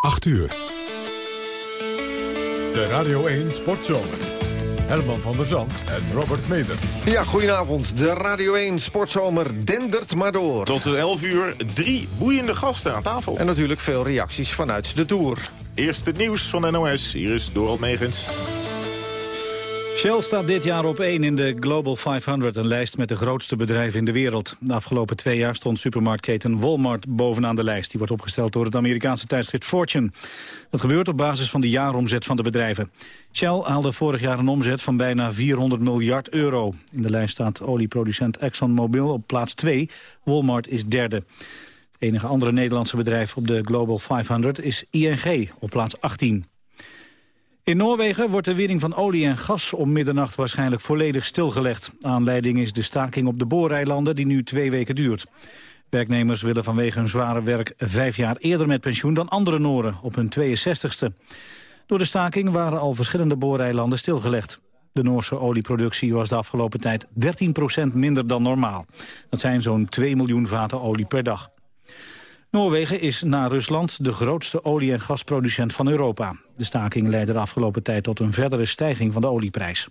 8 uur. De Radio 1 Sportzomer. Herman van der Zand en Robert Meder. Ja, goedenavond. De Radio 1 Sportzomer dendert maar door. Tot 11 uur drie boeiende gasten aan tafel. En natuurlijk veel reacties vanuit de Tour. Eerst het nieuws van de NOS. Hier is Dorald Megens. Shell staat dit jaar op 1 in de Global 500, een lijst met de grootste bedrijven in de wereld. De afgelopen twee jaar stond supermarktketen Walmart bovenaan de lijst. Die wordt opgesteld door het Amerikaanse tijdschrift Fortune. Dat gebeurt op basis van de jaaromzet van de bedrijven. Shell haalde vorig jaar een omzet van bijna 400 miljard euro. In de lijst staat olieproducent ExxonMobil op plaats 2. Walmart is derde. Het enige andere Nederlandse bedrijf op de Global 500 is ING op plaats 18. In Noorwegen wordt de winning van olie en gas om middernacht waarschijnlijk volledig stilgelegd. Aanleiding is de staking op de booreilanden die nu twee weken duurt. Werknemers willen vanwege hun zware werk vijf jaar eerder met pensioen dan andere Noren op hun 62ste. Door de staking waren al verschillende booreilanden stilgelegd. De Noorse olieproductie was de afgelopen tijd 13% minder dan normaal. Dat zijn zo'n 2 miljoen vaten olie per dag. Noorwegen is na Rusland de grootste olie- en gasproducent van Europa. De staking leidde de afgelopen tijd tot een verdere stijging van de olieprijs.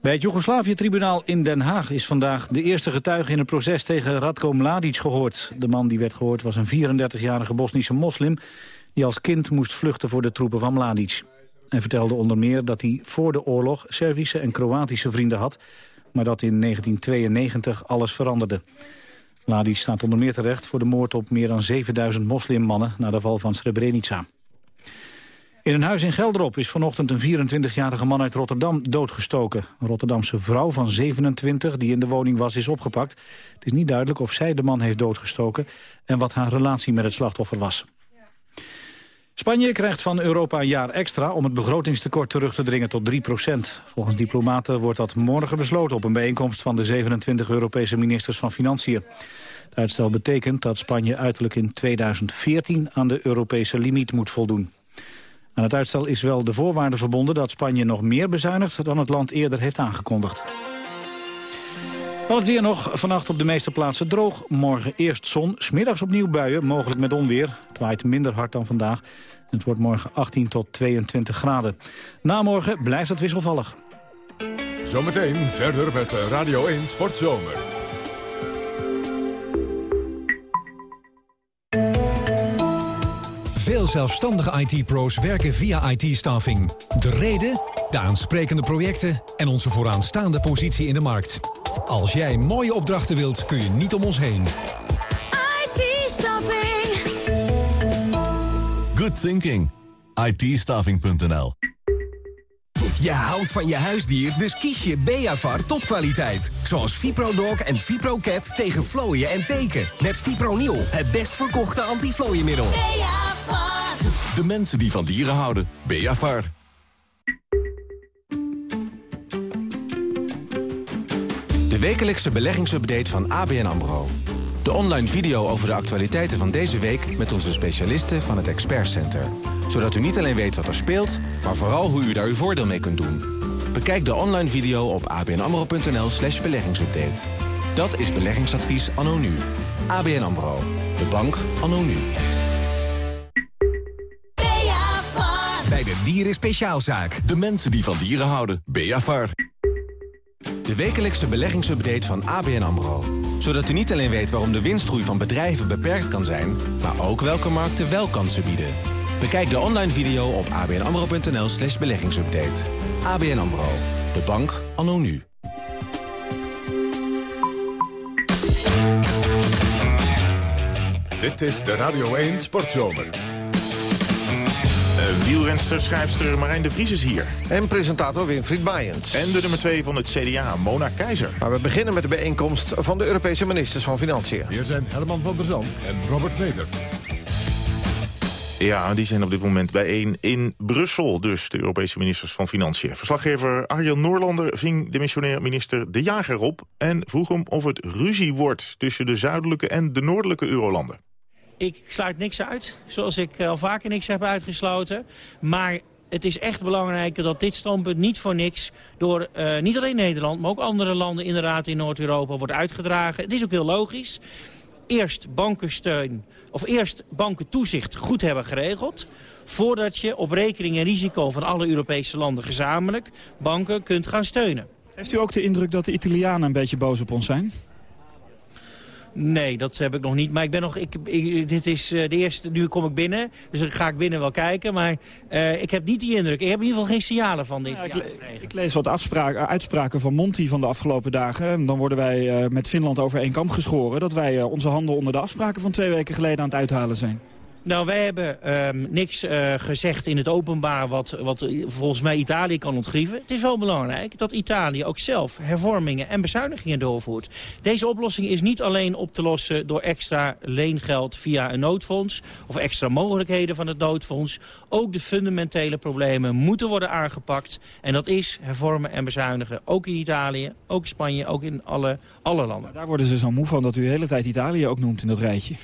Bij het Joegoslavië-tribunaal in Den Haag is vandaag de eerste getuige in het proces tegen Radko Mladic gehoord. De man die werd gehoord was een 34-jarige Bosnische moslim die als kind moest vluchten voor de troepen van Mladic. Hij vertelde onder meer dat hij voor de oorlog Servische en Kroatische vrienden had, maar dat in 1992 alles veranderde. Mladic staat onder meer terecht voor de moord op meer dan 7000 moslimmannen na de val van Srebrenica. In een huis in Gelderop is vanochtend een 24-jarige man uit Rotterdam doodgestoken. Een Rotterdamse vrouw van 27 die in de woning was is opgepakt. Het is niet duidelijk of zij de man heeft doodgestoken en wat haar relatie met het slachtoffer was. Spanje krijgt van Europa een jaar extra om het begrotingstekort terug te dringen tot 3% Volgens diplomaten wordt dat morgen besloten op een bijeenkomst van de 27 Europese ministers van Financiën. Het uitstel betekent dat Spanje uiterlijk in 2014 aan de Europese limiet moet voldoen. Aan het uitstel is wel de voorwaarde verbonden dat Spanje nog meer bezuinigt dan het land eerder heeft aangekondigd. Dan het weer nog. Vannacht op de meeste plaatsen droog. Morgen eerst zon. Smiddags opnieuw buien, mogelijk met onweer. Het waait minder hard dan vandaag. Het wordt morgen 18 tot 22 graden. Na morgen blijft het wisselvallig. Zometeen verder met Radio 1 Sportzomer. Veel zelfstandige IT-pro's werken via IT-staffing. De reden, de aansprekende projecten en onze vooraanstaande positie in de markt. Als jij mooie opdrachten wilt, kun je niet om ons heen. IT-staffing. Good thinking. it Je houdt van je huisdier, dus kies je Beavar topkwaliteit. Zoals ViproDog en ViproCat tegen vlooien en teken. Met Fipronil, het best verkochte antiflooienmiddel. Beavar. De mensen die van dieren houden. Beavar. De wekelijkse beleggingsupdate van ABN AMRO. De online video over de actualiteiten van deze week... met onze specialisten van het Expert Center. Zodat u niet alleen weet wat er speelt, maar vooral hoe u daar uw voordeel mee kunt doen. Bekijk de online video op abnamro.nl slash beleggingsupdate. Dat is beleggingsadvies anno nu. ABN AMRO. De bank anno nu. Bij de Dieren Speciaalzaak. De mensen die van dieren houden. Beavar. De wekelijkse beleggingsupdate van ABN AMRO. Zodat u niet alleen weet waarom de winstgroei van bedrijven beperkt kan zijn... maar ook welke markten wel kansen bieden. Bekijk de online video op abnamro.nl slash beleggingsupdate. ABN AMRO. De bank anno nu. Dit is de Radio 1 Sportzomer. Wielrenster, schrijfster Marijn de Vries is hier. En presentator Winfried Baaiens. En de nummer 2 van het CDA, Mona Keizer. Maar we beginnen met de bijeenkomst van de Europese ministers van Financiën. Hier zijn Herman van der Zand en Robert Meder. Ja, die zijn op dit moment bijeen in Brussel. Dus de Europese ministers van Financiën. Verslaggever Arjen Noorlander ving de missionair minister De Jager op... en vroeg hem of het ruzie wordt tussen de zuidelijke en de noordelijke eurolanden. Ik sluit niks uit, zoals ik al vaker niks heb uitgesloten. Maar het is echt belangrijk dat dit standpunt niet voor niks... door uh, niet alleen Nederland, maar ook andere landen in de Raad in Noord-Europa wordt uitgedragen. Het is ook heel logisch. eerst bankensteun of eerst bankentoezicht goed hebben geregeld voordat je op rekening en risico van alle Europese landen gezamenlijk banken kunt gaan steunen. Heeft u ook de indruk dat de Italianen een beetje boos op ons zijn? Nee, dat heb ik nog niet. Maar ik ben nog. Ik, ik- dit is eh, de eerste. Nu kom ik binnen. Dus dan ga ik binnen wel kijken. Maar eh, ik heb niet die indruk. Ik heb in ieder geval geen signalen van dit. Ja, ik, le- ik lees wat eh, uitspraken van Monti van de afgelopen dagen. Dan worden wij met Finland over één kam geschoren... dat wij onze handen onder de afspraken van twee weken geleden aan het uithalen zijn. Nou, wij hebben ehm, niks eh, gezegd in het openbaar wat, wat volgens mij Italië kan ontgrieven. Het is wel belangrijk dat Italië ook zelf hervormingen en bezuinigingen doorvoert. Deze oplossing is niet alleen op te lossen door extra leengeld via een noodfonds... of extra mogelijkheden van het noodfonds. Ook de fundamentele problemen moeten worden aangepakt. En dat is hervormen en bezuinigen. Ook in Italië, ook in Spanje, ook in alle, alle landen. Daar worden ze zo moe van dat u de hele tijd Italië ook noemt in dat rijtje.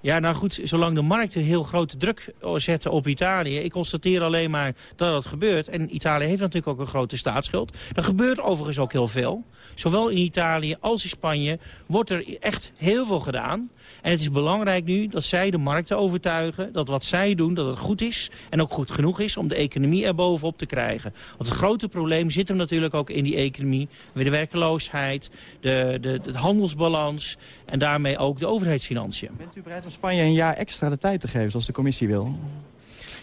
Ja, nou goed, zolang de markten heel grote druk zetten op Italië... ik constateer alleen maar dat dat gebeurt. En Italië heeft natuurlijk ook een grote staatsschuld. Er gebeurt overigens ook heel veel. Zowel in Italië als in Spanje wordt er echt heel veel gedaan. En het is belangrijk nu dat zij de markten overtuigen... dat wat zij doen, dat het goed is en ook goed genoeg is... om de economie er bovenop te krijgen. Want het grote probleem zit hem natuurlijk ook in die economie. De werkeloosheid, de, de, de handelsbalans... en daarmee ook de overheidsfinanciën. Bent u bereid om Spanje een jaar extra de tijd te geven, zoals de commissie wil?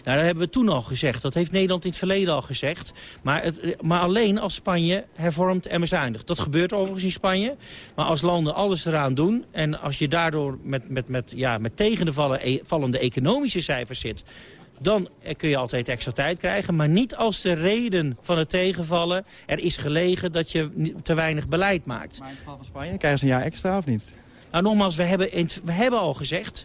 Nou, dat hebben we toen al gezegd. Dat heeft Nederland in het verleden al gezegd. Maar, het, maar alleen als Spanje hervormt en bezuinigt. Dat gebeurt overigens in Spanje. Maar als landen alles eraan doen... en als je daardoor met, met, met, ja, met tegen de vallen, e- vallende economische cijfers zit... dan kun je altijd extra tijd krijgen. Maar niet als de reden van het tegenvallen er is gelegen... dat je te weinig beleid maakt. Maar in het geval van Spanje, krijgen ze een jaar extra of niet? Nou, nogmaals, we hebben, we hebben al gezegd...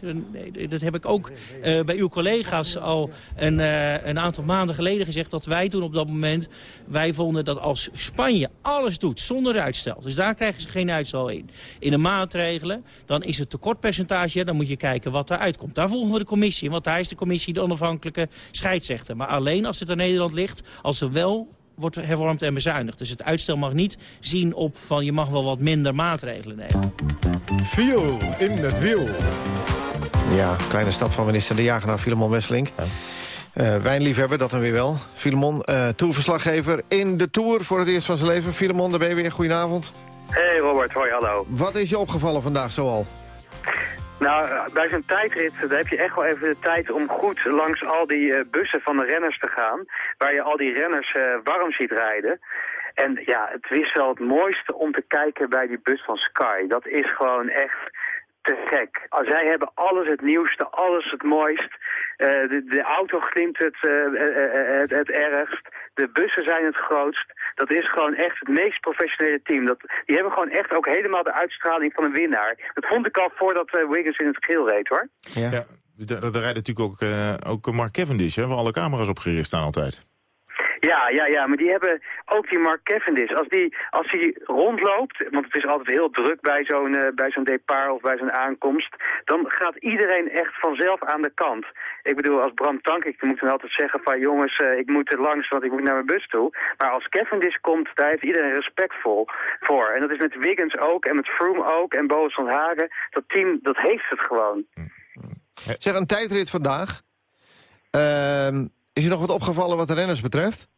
eh, dat heb ik ook eh, bij uw collega's al een, eh, een aantal maanden geleden gezegd... dat wij toen op dat moment, wij vonden dat als Spanje alles doet zonder uitstel... dus daar krijgen ze geen uitstel in, in de maatregelen... dan is het tekortpercentage, dan moet je kijken wat eruit komt. Daar volgen we de commissie want daar is de commissie de onafhankelijke scheidsrechter. Maar alleen als het aan Nederland ligt, als er wel wordt hervormd en bezuinigd. Dus het uitstel mag niet zien op van je mag wel wat minder maatregelen nemen. Viel in het wiel. Ja, kleine stap van minister De Jager naar Filemon Wesseling. Eh, wijnliefhebber, dat dan weer wel. Filemon, eh tourverslaggever in de Tour voor het eerst van zijn leven. Filemon, daar ben je weer. Goedenavond. Hey Robert, hoi, hallo. Wat is je opgevallen vandaag zoal? Nou, eh, bij zo'n tijdrit heb je echt wel even de tijd om goed langs al die eh, bussen van de renners te gaan. Waar je al die renners eh, warm ziet rijden. En ja, het is wel het mooiste om te kijken bij die bus van Sky. Dat is gewoon echt te gek. Als zij hebben alles het nieuwste, alles het mooist. Eh, de, de auto glimt het, eh, eh, het, het ergst. De bussen zijn het grootst. Dat is gewoon echt het meest professionele team. Dat, die hebben gewoon echt ook helemaal de uitstraling van een winnaar. Dat vond ik al voordat eh, Wiggins in het geel reed hoor. Ja. Ja, daar, rijdt natuurlijk ook, eh, ook Mark Cavendish, hè, waar alle camera's op gericht staan altijd. Ja, ja, ja, maar die hebben ook die Mark Cavendish. Als die, als die rondloopt, want het is altijd heel druk bij zo'n eh, bij zo'n depart of bij zo'n aankomst, dan gaat iedereen echt vanzelf aan de kant. Ik bedoel, als Bram Tank, ik moet dan altijd zeggen van jongens, eh, ik moet er langs, want ik moet naar mijn bus toe. Maar als Cavendish komt, daar heeft iedereen respect voor. En dat is met Wiggins ook en met Froome ook en Boas van Hagen. Dat team, dat heeft het gewoon. Zeg, een tijdrit vandaag. Ehm, is je nog wat opgevallen wat de renners betreft?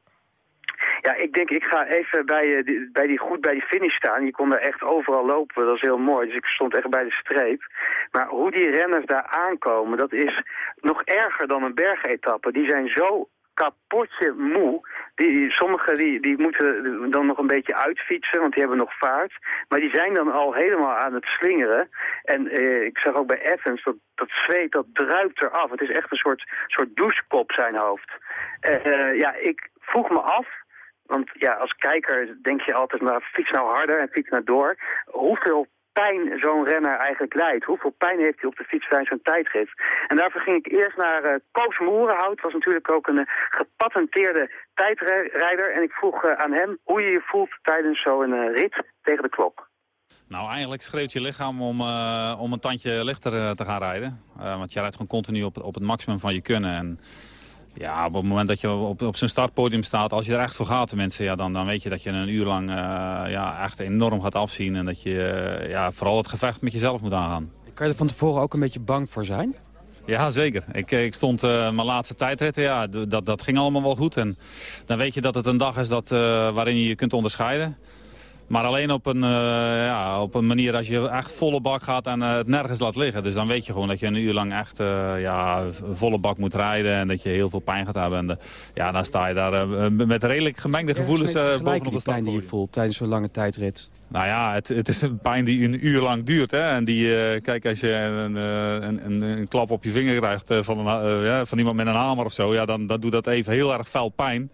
Ja, ik denk, ik ga even bij, eh, die, bij die, goed bij die finish staan. Je kon daar echt overal lopen, dat is heel mooi. Dus ik stond echt bij de streep. Maar hoe die renners daar aankomen, dat is nog erger dan een bergetappe. Die zijn zo kapotje moe. Die, sommigen die, die moeten dan nog een beetje uitfietsen, want die hebben nog vaart. Maar die zijn dan al helemaal aan het slingeren. En eh, ik zag ook bij Evans, dat, dat zweet, dat druipt eraf. Het is echt een soort, soort douchekop zijn hoofd. Eh, eh, ja, ik vroeg me af, want ja, als kijker denk je altijd, nou, fiets nou harder en fiets nou door. Hoeveel pijn zo'n renner eigenlijk leidt. Hoeveel pijn heeft hij op de fiets tijdens zo'n tijdrit. En daarvoor ging ik eerst naar eh Koos Moerenhout. was natuurlijk ook een eh, gepatenteerde tijdrijder. En ik vroeg eh, aan hem hoe je je voelt tijdens zo'n rit tegen de klok. Nou, eigenlijk schreeuwt je lichaam om, om een tandje lichter te gaan rijden. Want je rijdt gewoon continu op, op het maximum van je kunnen. En ja, op het moment dat je op, op zo'n startpodium staat, als je er echt voor gaat, de mensen, ja, dan, dan weet je dat je een uur lang eh, ja, echt enorm gaat afzien. En dat je eh, ja, vooral het gevecht met jezelf moet aangaan. Ik Kan je er van tevoren ook een beetje bang voor zijn? Ja, zeker. Ik, ik stond uh, mijn laatste tijdritten. Ja, dat, dat ging allemaal wel goed. En dan weet je dat het een dag is dat, waarin je je kunt onderscheiden. Maar alleen op een, uh, ja, op een manier als je echt volle bak gaat en het nergens laat liggen. Dus dan weet je gewoon dat je een uur lang echt ja, volle bak moet rijden. En dat je heel veel pijn gaat hebben. En ja, dan sta je daar met redelijk gemengde gevoelens bovenop de pijn die je voelt tijdens zo'n lange tijdrit. Nou ja, het, het, is een pijn die een uur lang duurt. Hè? En die, uh, kijk, als je een, een, een, een, klap op je vinger krijgt uh, van, een, uh, ja, van iemand met een hamer of zo... Ja, dan, dan doet dat even heel erg fel pijn.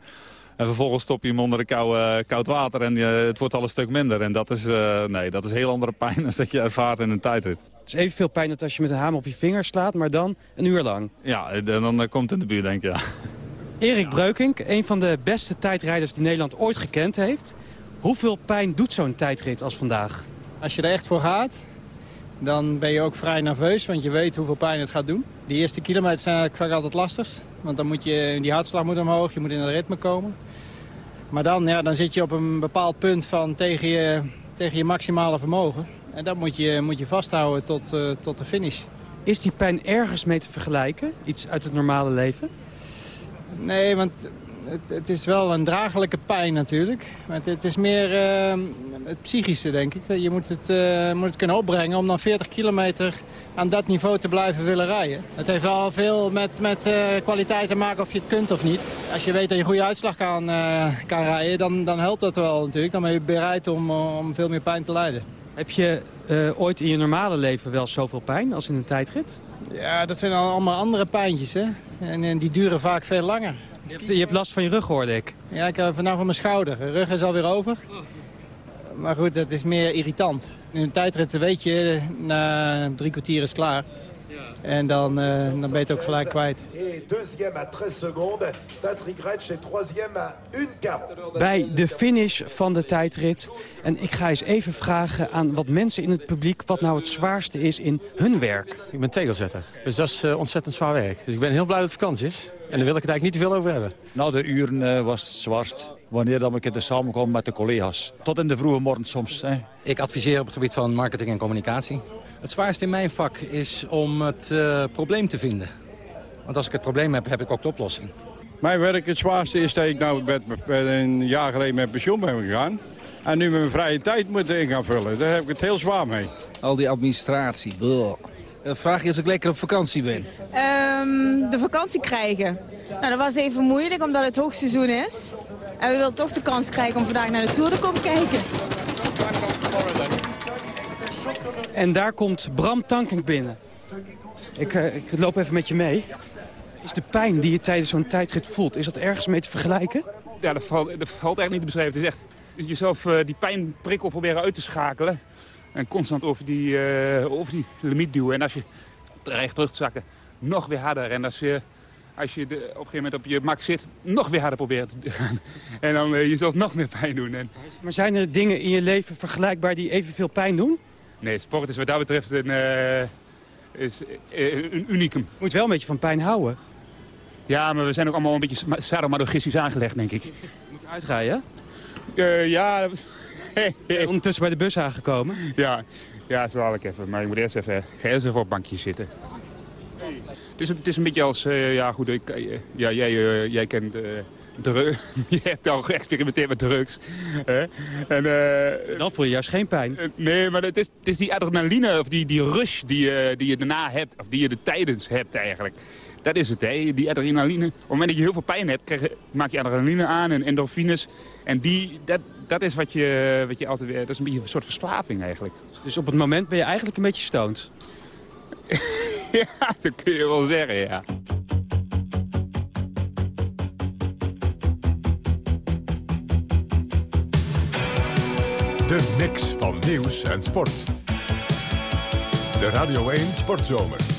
En vervolgens stop je hem onder de koude, koud water en het wordt al een stuk minder. En dat is, nee, dat is heel andere pijn dan dat je ervaart in een tijdrit. Het is evenveel pijn dat als je met een hamer op je vinger slaat, maar dan een uur lang. Ja, dan, dan komt het in de buurt, denk ik, ja. Erik Breukink, een van de beste tijdrijders die Nederland ooit gekend heeft... Hoeveel pijn doet zo'n tijdrit als vandaag? Als je er echt voor gaat, dan ben je ook vrij nerveus, want je weet hoeveel pijn het gaat doen. De eerste kilometer zijn eigenlijk vaak altijd lastigst, want dan moet je, die hartslag moet omhoog, je moet in het ritme komen. Maar dan, ja, dan zit je op een bepaald punt van tegen je, tegen je maximale vermogen. En dat moet je, moet je vasthouden tot, uh, tot de finish. Is die pijn ergens mee te vergelijken? Iets uit het normale leven? Nee, want het, het, is wel een draaglijke pijn natuurlijk. Maar het, het is meer uh, het psychische, denk ik. Je moet het, uh, moet het kunnen opbrengen om dan 40 kilometer aan dat niveau te blijven willen rijden. Het heeft wel veel met, met uh, kwaliteit te maken of je het kunt of niet. Als je weet dat je een goede uitslag kan, kan rijden, dan, dan helpt dat wel natuurlijk. Dan ben je bereid om, om veel meer pijn te lijden. Heb je ooit in je normale leven wel zoveel pijn als in een tijdrit? Ja, dat zijn allemaal andere pijntjes. Hè? En, en die duren vaak veel langer. Je hebt, je hebt, last van je rug, hoorde ik. Ja, ik heb vandaag van mijn schouder. De rug is alweer over. Maar goed, het is meer irritant. In een tijdrit weet je, na drie kwartier is het klaar. En dan, uh, dan ben je het ook gelijk kwijt. Bij de finish van de tijdrit. En ik ga eens even vragen aan wat mensen in het publiek... wat nou het zwaarste is in hun werk. Ik ben tegelzetter, dus dat is uh, ontzettend zwaar werk. Dus ik ben heel blij dat het vakantie is. En daar wil ik het eigenlijk niet te veel over hebben. Nou, de uren uh, was het zwaarst. Wanneer dan ik er samenkom met de collega's. Tot in de vroege morgen soms. Hè. Ik adviseer op het gebied van marketing en communicatie. Het zwaarste in mijn vak is om het uh, probleem te vinden. Want als ik het probleem heb, heb ik ook de oplossing. Mijn werk het zwaarste is dat ik nou met, met een jaar geleden met pensioen ben gegaan. En nu met mijn vrije tijd moet in gaan vullen. Daar heb ik het heel zwaar mee. Al die administratie. Blah. Vraag je als ik lekker op vakantie ben? Um, de vakantie krijgen. Nou, dat was even moeilijk omdat het hoogseizoen is. En we wilden toch de kans krijgen om vandaag naar de Tour te komen kijken. En daar komt Bram Tankink binnen. Ik, uh, ik loop even met je mee. Is de pijn die je tijdens zo'n tijdrit voelt, is dat ergens mee te vergelijken? Ja, dat valt, dat valt echt niet te beschrijven. Het is echt jezelf uh, die pijnprikkel proberen uit te schakelen. En constant over die, uh, over die limiet duwen. En als je dreigt terug te zakken, nog weer harder. En als je, als je de, op een gegeven moment op je max zit, nog weer harder proberen te gaan. En dan uh, jezelf nog meer pijn doen. En... Maar zijn er dingen in je leven vergelijkbaar die evenveel pijn doen? Nee, sport is wat dat betreft een, uh, is, een unicum. Je moet wel een beetje van pijn houden. Ja, maar we zijn ook allemaal een beetje sadomasochistisch aangelegd, denk ik. Je moet uitrijden, uh, ja... Ondertussen bij de bus aangekomen? Ja, ja zo ik even. Maar ik moet eerst even, ga eerst even op bankje zitten. Het is, het is een beetje als... Uh, ja, goed, ik, ja, jij, uh, jij kent... drugs. je hebt al geëxperimenteerd met drugs. En, uh, Dan voel je juist geen pijn. nee, maar het is, het is die adrenaline of die, die rush die, die je daarna hebt. Of die je er tijdens hebt eigenlijk. Dat is het, hè? die adrenaline. Op het moment dat je heel veel pijn hebt, krijg maak je adrenaline aan en endorfines. En die, dat, dat is wat je, wat je altijd weer... Dat is een beetje een soort verslaving eigenlijk. Dus op het moment ben je eigenlijk een beetje stoned? ja, dat kun je wel zeggen, ja. De mix van nieuws en sport. De Radio 1 Sportzomer.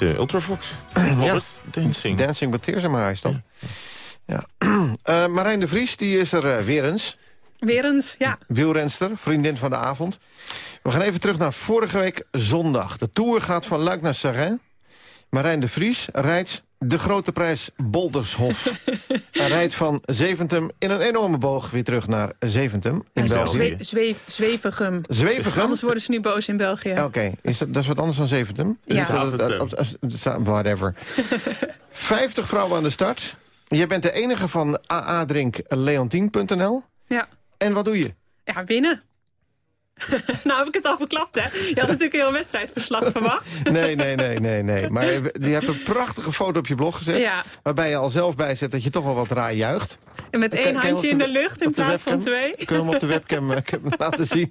Is eh, Ultravox. Ja. Dancing. Dancing with Tears in My Eyes dan. Ja. Eh, Marijn de Vries, die is er eh, weer eens. Weer eens, ja. Wielrenster, vriendin van de avond. We gaan even terug naar vorige week zondag. De Tour gaat van Luik naar Sarin. Marijn de Vries rijdt de grote prijs Boldershof. Hij rijdt van Zeventum in een enorme boog weer terug naar Zeventum in België. Zwe zwe Zwevigum. Zwevigum? Anders worden ze nu boos in België. Oké, is dat, dat is wat anders dan Zeventum? Ja. Whatever. 50 vrouwen aan de start. Jij bent de enige van aadrinkleontien.nl. Ja. En wat doe je? Ja, winnen. nou heb ik het al verklapt, hè. Je had natuurlijk een heel wedstrijdverslag verwacht. Nee, nee, nee, nee, nee. Maar je hebt een prachtige foto op je blog gezet... Ja. waarbij je al zelf bij zet dat je toch wel wat raar juicht. En met één handje in de lucht in plaats van twee. Kunnen we hem op de webcam eh, laten zien?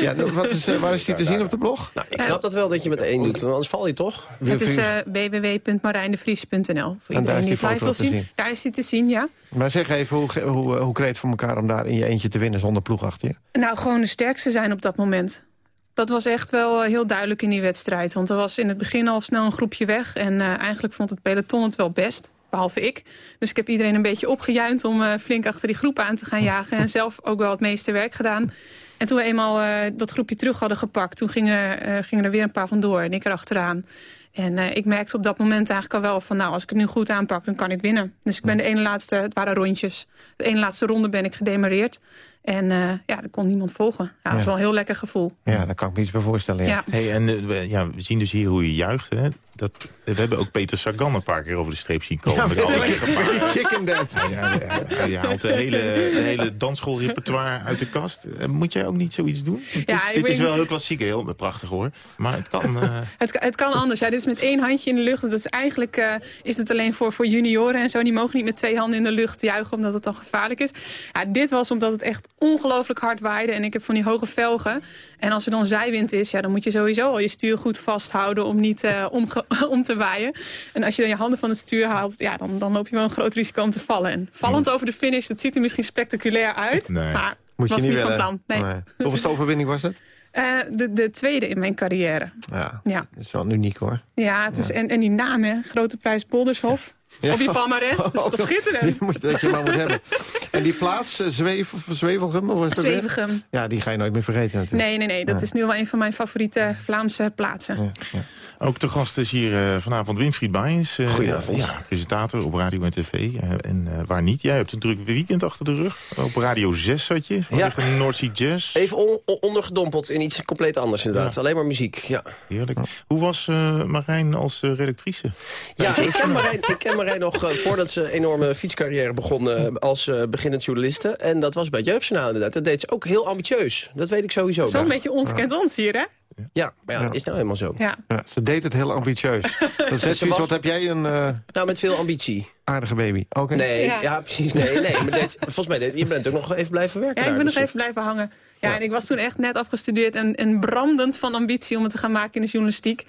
Ja, nou, wat is, eh, waar is die te zien op de blog? Nou, ik snap dat wel dat je met één doet, want anders val je toch? Het is eh www.marijndevries.nl. Voor En daar iedereen is die die live wil te zien. zien. Daar is die te zien, ja. Maar zeg even, hoe, hoe, hoe kreeg het voor elkaar om daar in je eentje te winnen zonder ploeg achter je? Nou, gewoon de sterkste zijn op dat moment. Dat was echt wel heel duidelijk in die wedstrijd. Want er was in het begin al snel een groepje weg. En eh, eigenlijk vond het peloton het wel best. Behalve ik. Dus ik heb iedereen een beetje opgejuind om eh, flink achter die groep aan te gaan jagen. En zelf ook wel het meeste werk gedaan. En toen we eenmaal eh, dat groepje terug hadden gepakt... toen gingen, eh, gingen er weer een paar vandoor en ik erachteraan. En ik merkte op dat moment eigenlijk al wel van... nou, als ik het nu goed aanpak, dan kan ik winnen. Dus ik ben de ene laatste, het waren rondjes. De ene laatste ronde ben ik gedemareerd. En eh, ja, er kon niemand volgen. Ja, dat is Ja. wel een heel lekker gevoel. Ja, daar kan ik me iets bij voorstellen. Ja. Ja. Hey, en eh, we, ja, we zien dus hier hoe je juicht. Hè? Dat, we hebben ook Peter Sagan een paar keer over de streep zien komen. Ja, met alle chicken dance. Hij, hij- haalt de hele, de hele dansschoolrepertoire uit de kast. Eh, Moet jij ook niet zoiets doen? Ja, dit dit is wel heel klassiek, heel prachtig hoor. Maar het kan... eh, Het, het kan anders. Ja, dit is met één handje in de lucht. Dat is eigenlijk eh, is het alleen voor, voor junioren en zo. Die mogen niet met twee handen in de lucht juichen, omdat het dan gevaarlijk is. Ja, dit was omdat het echt ongelooflijk hard waaide. En ik heb van die hoge velgen. En als er dan zijwind is, ja, dan moet je sowieso al je stuur goed vasthouden om niet eh, omge- om te waaien. En als je dan je handen van het stuur haalt, ja, dan, dan loop je wel een groot risico om te vallen. En vallend over de finish, dat ziet er misschien spectaculair uit. Nee. Maar Moet je was niet niet van plan. Nee. Hoeveelste overwinning was het? Eh, de, de tweede in mijn carrière. Ja, Ja. dat is wel uniek hoor. Ja, het is, En, en die naam, hè? Grote Prijs Boldershof. Ja. Op je palmares, dat is toch schitterend? Die moet, dat je maar moet hebben. En die plaats, uh, Zwevel, Zwevelgem? Of was weer? Ja, die ga je nooit meer vergeten natuurlijk. Nee, nee, nee. Dat Ja. is nu wel een van mijn favoriete Vlaamse plaatsen. Ook de gast is hier eh, vanavond Winfried Baijens. eh, Goedenavond. Ja, presentator op radio en tv. eh, en eh, waar niet? Jij hebt een druk weekend achter de rug. Op Radio 6 zat je, North Sea Jazz. Even on- on- ondergedompeld in iets compleet anders inderdaad. Alleen maar muziek, ja. Heerlijk. Hoe was eh, Marijn als eh, redactrice? Ja, ik ken Marijn, ik ken Marijn nog eh, voordat ze een enorme fietscarrière begon als beginnend journaliste. En dat was bij het Jeugdjournaal inderdaad. Dat deed ze ook heel ambitieus. Dat weet ik sowieso. Zo'n nog. beetje ons kent ons hier, hè? Ja, maar ja, dat is nou helemaal zo. Ja. Ja, ze deed het heel ambitieus. Dat zegt was- wat heb jij een eh, Nou, met veel ambitie. aardige baby. Oké. Nee, Ja. ja. precies. Nee, nee. Maar dit, volgens mij, dit, je bent ook nog even blijven werken Ja, ik ben nog dus even blijven hangen. Ja, en ik was toen echt net afgestudeerd en, en brandend van ambitie om het te gaan maken in de journalistiek.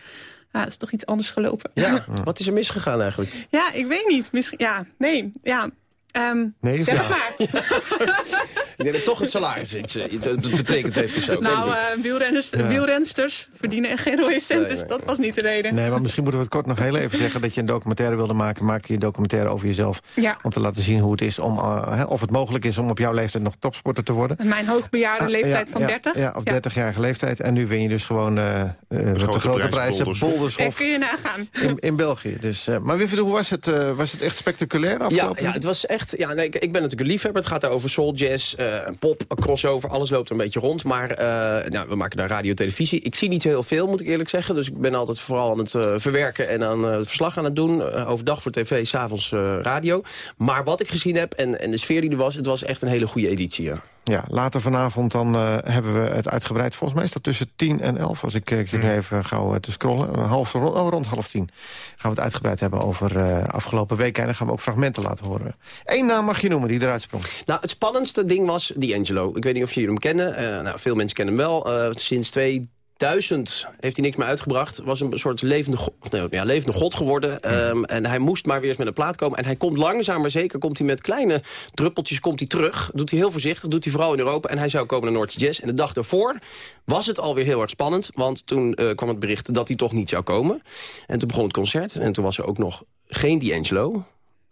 Ja, dat is toch iets anders gelopen. Ja, wat is er misgegaan eigenlijk? Ja, ik weet niet. Misschien, ja, nee, ja. Ehm, Nee, zeg ja. het maar. Ik denk dat toch het salaris iets, eh, iets eh, betekend heeft of zo. Ik weet nou, eh, wielrenners, Ja. wielrensters verdienen geen rode cent, Nee, dus nee, dat was niet de reden. Nee, maar misschien moeten we het kort nog heel even zeggen... dat je een documentaire wilde maken. Maak je een documentaire over jezelf. Ja. Om te laten zien hoe het is om, hè, of het mogelijk is om op jouw leeftijd nog topsporter te worden. Met mijn hoogbejaarde leeftijd Ja, van ja, 30. Ja, op 30-jarige leeftijd. En nu win je dus gewoon eh, eh, de grote, grote de Boldershof. En kun je nagaan. in, in België. Dus, eh, maar Wiffert, hoe was het? eh, was het echt spectaculair Ja, afgelopen? ja, het was echt. Ja, nee, ik, ik ben natuurlijk een liefhebber. Het gaat daar over soul, jazz, eh, pop, crossover. Alles loopt een beetje rond. Maar eh, nou, we maken daar radio, televisie. Ik zie niet heel veel, moet ik eerlijk zeggen. Dus ik ben altijd vooral aan het eh, verwerken en aan het verslag aan het doen. Overdag voor tv, s'avonds radio. Maar wat ik gezien heb en, en de sfeer die er was, het was echt een hele goede editie. Ja. Ja, later vanavond dan eh, hebben we het uitgebreid. Volgens mij is dat tussen 10 en 11. Als ik, eh, ik zit nu even gauw eh, te scrollen. Eh, Half, rond, oh, rond half tien gaan we het uitgebreid hebben over eh, afgelopen week. En dan gaan we ook fragmenten laten horen. Eén naam mag je noemen die eruit sprong. Nou, het spannendste ding was D'Angelo. Ik weet niet of jullie hem kennen. Eh, nou, veel mensen kennen hem wel. Eh, sinds twee, 2000 heeft hij niks meer uitgebracht. Was een soort levende, go- nee, ja, levende god geworden. Ehm, en hij moest maar weer eens met een plaat komen. En hij komt langzaam maar zeker, komt hij met kleine druppeltjes komt hij terug. Doet hij heel voorzichtig, doet hij vooral in Europa. En hij zou komen naar Noordse Jazz. En de dag daarvoor was het alweer heel erg spannend. Want toen eh, kwam het bericht dat hij toch niet zou komen. En toen begon het concert. En toen was er ook nog geen D'Angelo.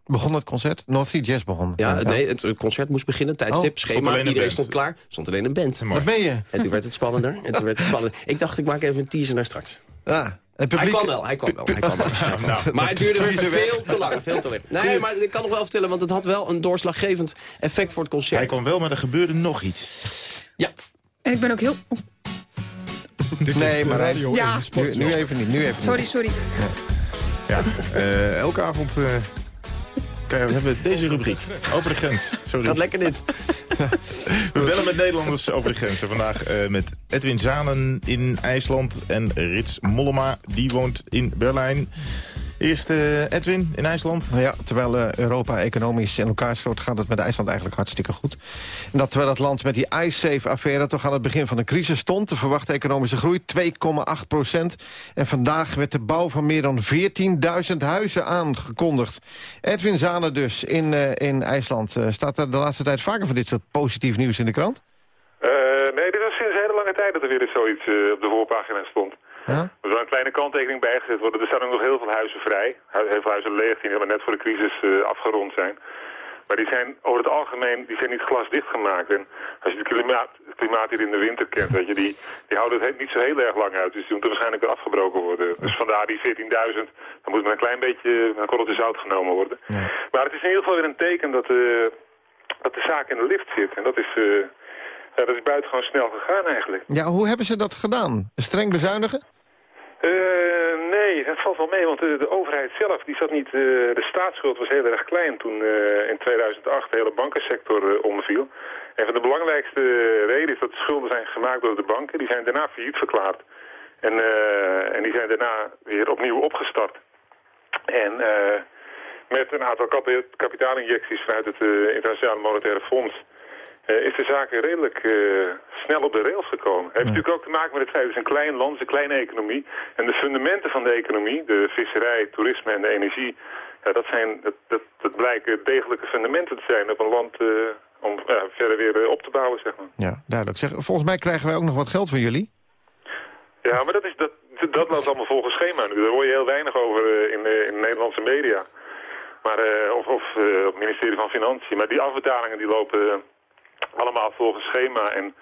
Begon het concert? North Sea Jazz begon. Ja, nee, het concert moest beginnen. Tijdstip, Oh, schema, iedereen band. stond klaar. stond alleen een band. Dat ben je. En toen werd het spannender. En toen werd het spannender. Ik dacht, ik maak even een teaser naar straks. Ja, het Hij publiek... kwam wel, hij kwam wel. Hij kwam wel. Nou, maar het duurde veel te lang. Veel te lang. Nee, maar ik kan nog wel vertellen, want het had wel een doorslaggevend effect voor het concert. Hij kwam wel, maar er gebeurde nog iets. Ja. En ik ben ook heel... oh, Nee, maar hij, Ja. nu, nu even niet. Nu even sorry, niet. sorry. Ja, eh, elke avond eh, krijgen we hebben deze rubriek. Over de grens. Sorry. Gaat lekker dit. We bellen met Nederlanders over de grens. En vandaag eh, met Edwin Zanen in IJsland en Rits Mollema. Die woont in Berlijn. Eerst eh, Edwin in IJsland. Ja, terwijl eh, Europa economisch in elkaar stort... gaat het met IJsland eigenlijk hartstikke goed. En dat terwijl het land met die iSafe-affaire... toch aan het begin van de crisis stond. De verwachte economische groei 2,8 procent. En vandaag werd de bouw van meer dan 14.000 huizen aangekondigd. Edwin Zane dus in, eh, in IJsland. Eh, staat er de laatste tijd vaker van dit soort positief nieuws in de krant? Eh, nee, dit was sinds een hele lange tijd dat er weer eens zoiets op de voorpagina stond. Ja? Er zou een kleine kanttekening bijgezet worden. Er staan ook nog heel veel huizen vrij. Heel veel huizen leeg die helemaal net voor de crisis eh, afgerond zijn. Maar die zijn over het algemeen die zijn niet glasdicht gemaakt. En als je het klimaat, het klimaat hier in de winter kent, weet je, die, die houden het he- niet zo heel erg lang uit. Dus die moeten waarschijnlijk weer afgebroken worden. Dus vandaar die 14.000, dan moet met een klein beetje een korreltje zout genomen worden. Maar het is in ieder geval weer een teken dat, eh, dat de zaak in de lift zit. En dat is, eh, ja, dat is buitengewoon snel gegaan eigenlijk. Ja, hoe hebben ze dat gedaan? Streng bezuinigen? Eh, nee, dat valt wel mee, want de, overheid zelf, die zat niet, eh, de staatsschuld was heel erg klein toen eh, in 2008 de hele bankensector omviel. En van de belangrijkste reden is dat de schulden zijn gemaakt door de banken. Die zijn daarna failliet verklaard. En, en die zijn daarna weer opnieuw opgestart. En met een aantal kapi- kapitaalinjecties vanuit het Internationale Monetaire Fonds eh, is de zaak redelijk eh, snel op de rails gekomen. Het heeft natuurlijk ook te maken met het feit dat het is een klein land, een kleine economie. En de fundamenten van de economie, de visserij, toerisme en de energie, ja, dat, zijn, dat, dat, dat blijken degelijke fundamenten te zijn op een land eh, om verder weer op te bouwen, zeg maar. Ja, duidelijk. Zeg, volgens mij krijgen wij ook nog wat geld van jullie. Ja, maar dat, is, dat, dat loopt allemaal volgens schema nu. Daar hoor je heel weinig over in, de, in de Nederlandse media. Maar, of of op het ministerie van Financiën. Maar die afbetalingen die lopen allemaal volgens schema. En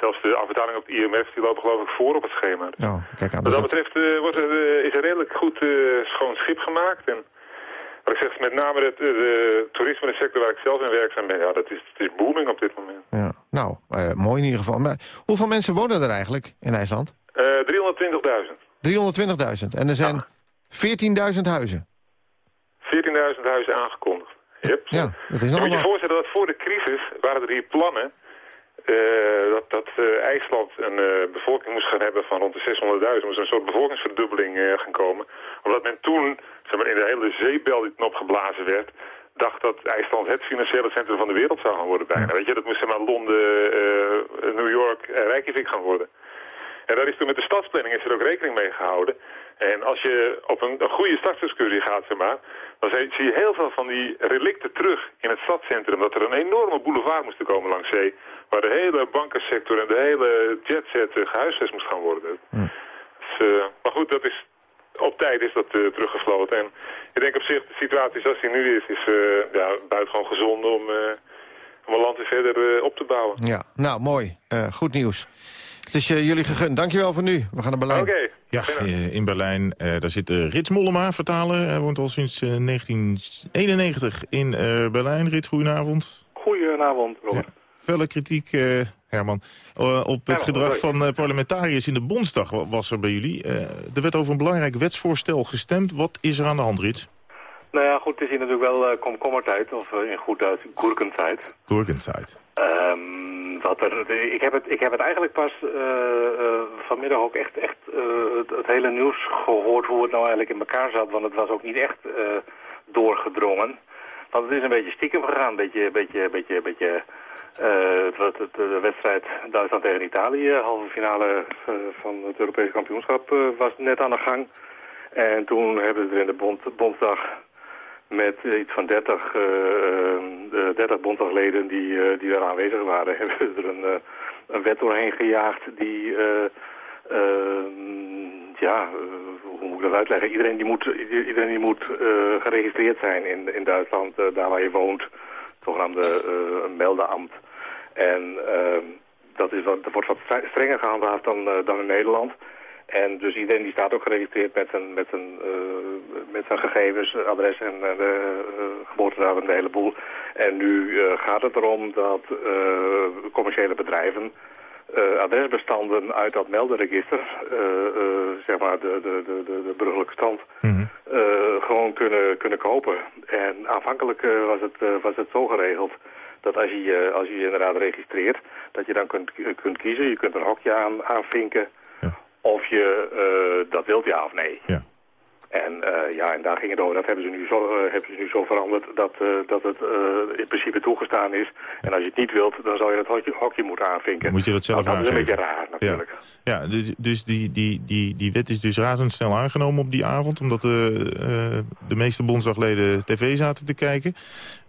zelfs de afbetalingen op het IMF die lopen geloof ik voor op het schema. Nou, kijk aan. Wat Dus dat dat- betreft eh, wordt er, eh, is er redelijk goed eh, schoon schip gemaakt. En wat ik zeg, met name het de toerisme sector waar ik zelf in werkzaam ben, ja, dat is, het is booming op dit moment. ja. Nou, mooi in ieder geval. Maar hoeveel mensen wonen er eigenlijk in IJsland? Eh 320.000. 320.000. En er zijn 14.000 huizen. 14.000 huizen aangekondigd. Yep. Ja, dat is Je moet je voorstellen dat voor de crisis waren er hier plannen eh, dat, dat eh, IJsland een eh, bevolking moest gaan hebben van rond de 600.000. Er moest een soort bevolkingsverdubbeling gaan komen. Omdat men toen, zeg maar, in de hele zeebel die toen opgeblazen werd, dacht dat IJsland het financiële centrum van de wereld zou gaan worden bijna. Weet je, dat moest zeg maar Londen, New York en Reykjavik gaan worden. En daar is toen met de stadsplanning is er ook rekening mee gehouden. En als je op een, een goede stadsexcursie gaat, zeg maar, dan zie je heel veel van die relicten terug in het stadscentrum. Dat er een enorme boulevard moest komen langs zee. Waar de hele bankensector en de hele jetset uh, gehuisvest moest gaan worden. Dus, eh, maar goed, dat is, op tijd is dat eh, teruggefloten. En ik denk op zich, de situatie zoals die nu is, is eh ja, buitengewoon gezond om, eh, om een land weer verder eh, op te bouwen. Ja, nou, mooi. Eh, goed nieuws. Het is eh, jullie gegund. Dankjewel voor nu. We gaan naar Berlijn. Oké. Ja, eh, in Berlijn. eh, daar zit Rits Mollema, vertaler. Hij woont al sinds eh, 1991 in eh, Berlijn. Rits, goedenavond. Goedenavond, Robert. Felle kritiek, eh, Herman, op het Ja, gedrag leuk. van eh, parlementariërs in de Bondsdag wa- was er bij jullie. Eh, er werd over een belangrijk wetsvoorstel gestemd. Wat is er aan de hand, Rits? Nou ja, goed, het is hier natuurlijk wel komkommertijd, of in goed Duits, gurkentijd. Gorgentijd. Ehm, wat er, ik, heb het, ik heb het eigenlijk pas eh, eh, vanmiddag ook echt, echt eh, het, hele nieuws gehoord hoe het nou eigenlijk in elkaar zat. Want het was ook niet echt doorgedrongen. Want het is een beetje stiekem gegaan, een beetje, beetje, beetje, beetje de, wedstrijd Duitsland tegen Italië, halve finale van het Europese kampioenschap, was net aan de gang. En toen hebben ze er in de bond, Bondsdag met iets van 30, uh, 30 bonddagleden die, uh, die daar aanwezig waren, hebben ze er een, uh, een wet doorheen gejaagd die, ja, hoe moet ik dat uitleggen? Iedereen die moet, iedereen die moet geregistreerd zijn in, in Duitsland, daar waar je woont, zogenaamde meldeambt. En dat, is wat, dat wordt wat strenger gehandhaafd dan, dan in Nederland. En dus iedereen die staat ook geregistreerd met zijn, met zijn, uh, met zijn gegevens, adres en uh, de geboortedatum en de hele boel. En nu gaat het erom dat commerciële bedrijven adresbestanden uit dat meldenregister, zeg maar de, de, de, de, de burgerlijke stand, Mhm. gewoon kunnen, kunnen kopen. En aanvankelijk was, het, was het zo geregeld dat als je als je, je inderdaad registreert, dat je dan kunt, kunt kiezen. Je kunt een hokje aan, aanvinken of je uh, dat wilt, ja of nee. Ja. En uh, ja, en daar ging het over. Dat hebben ze nu zo, uh, hebben ze nu zo veranderd dat, dat het in principe toegestaan is. En als je het niet wilt, dan zou je het hokje, hokje moeten aanvinken. Moet je dat zelf nou, dat aangeven. is een beetje raar natuurlijk. Ja, ja dus, dus die, die, die, die wet is dus razendsnel aangenomen op die avond... omdat de meeste bondsdagleden tv zaten te kijken.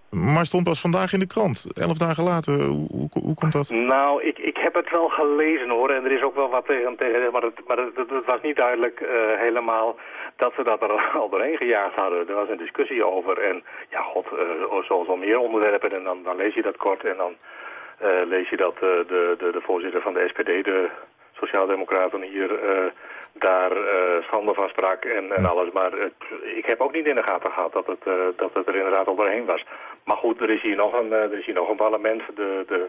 Maar stond pas vandaag in de krant. Elf dagen later, hoe, hoe, hoe komt dat? Nou, ik, ik heb het wel gelezen hoor. En er is ook wel wat tegen tegen. Maar het, maar het, was niet duidelijk uh, helemaal dat ze dat er al doorheen gejaagd hadden. Er was een discussie over. En ja, god, uh, zoals al meer onderwerpen. En dan, dan lees je dat kort. En dan uh, lees je dat de, de, de voorzitter van de SPD, de Sociaaldemocraten hier daar uh, schande van sprak en, en alles. Maar ik heb ook niet in de gaten gehad dat het, uh, dat het er inderdaad al doorheen was. Maar goed, er is hier nog een, uh, er is hier nog een parlement, de, de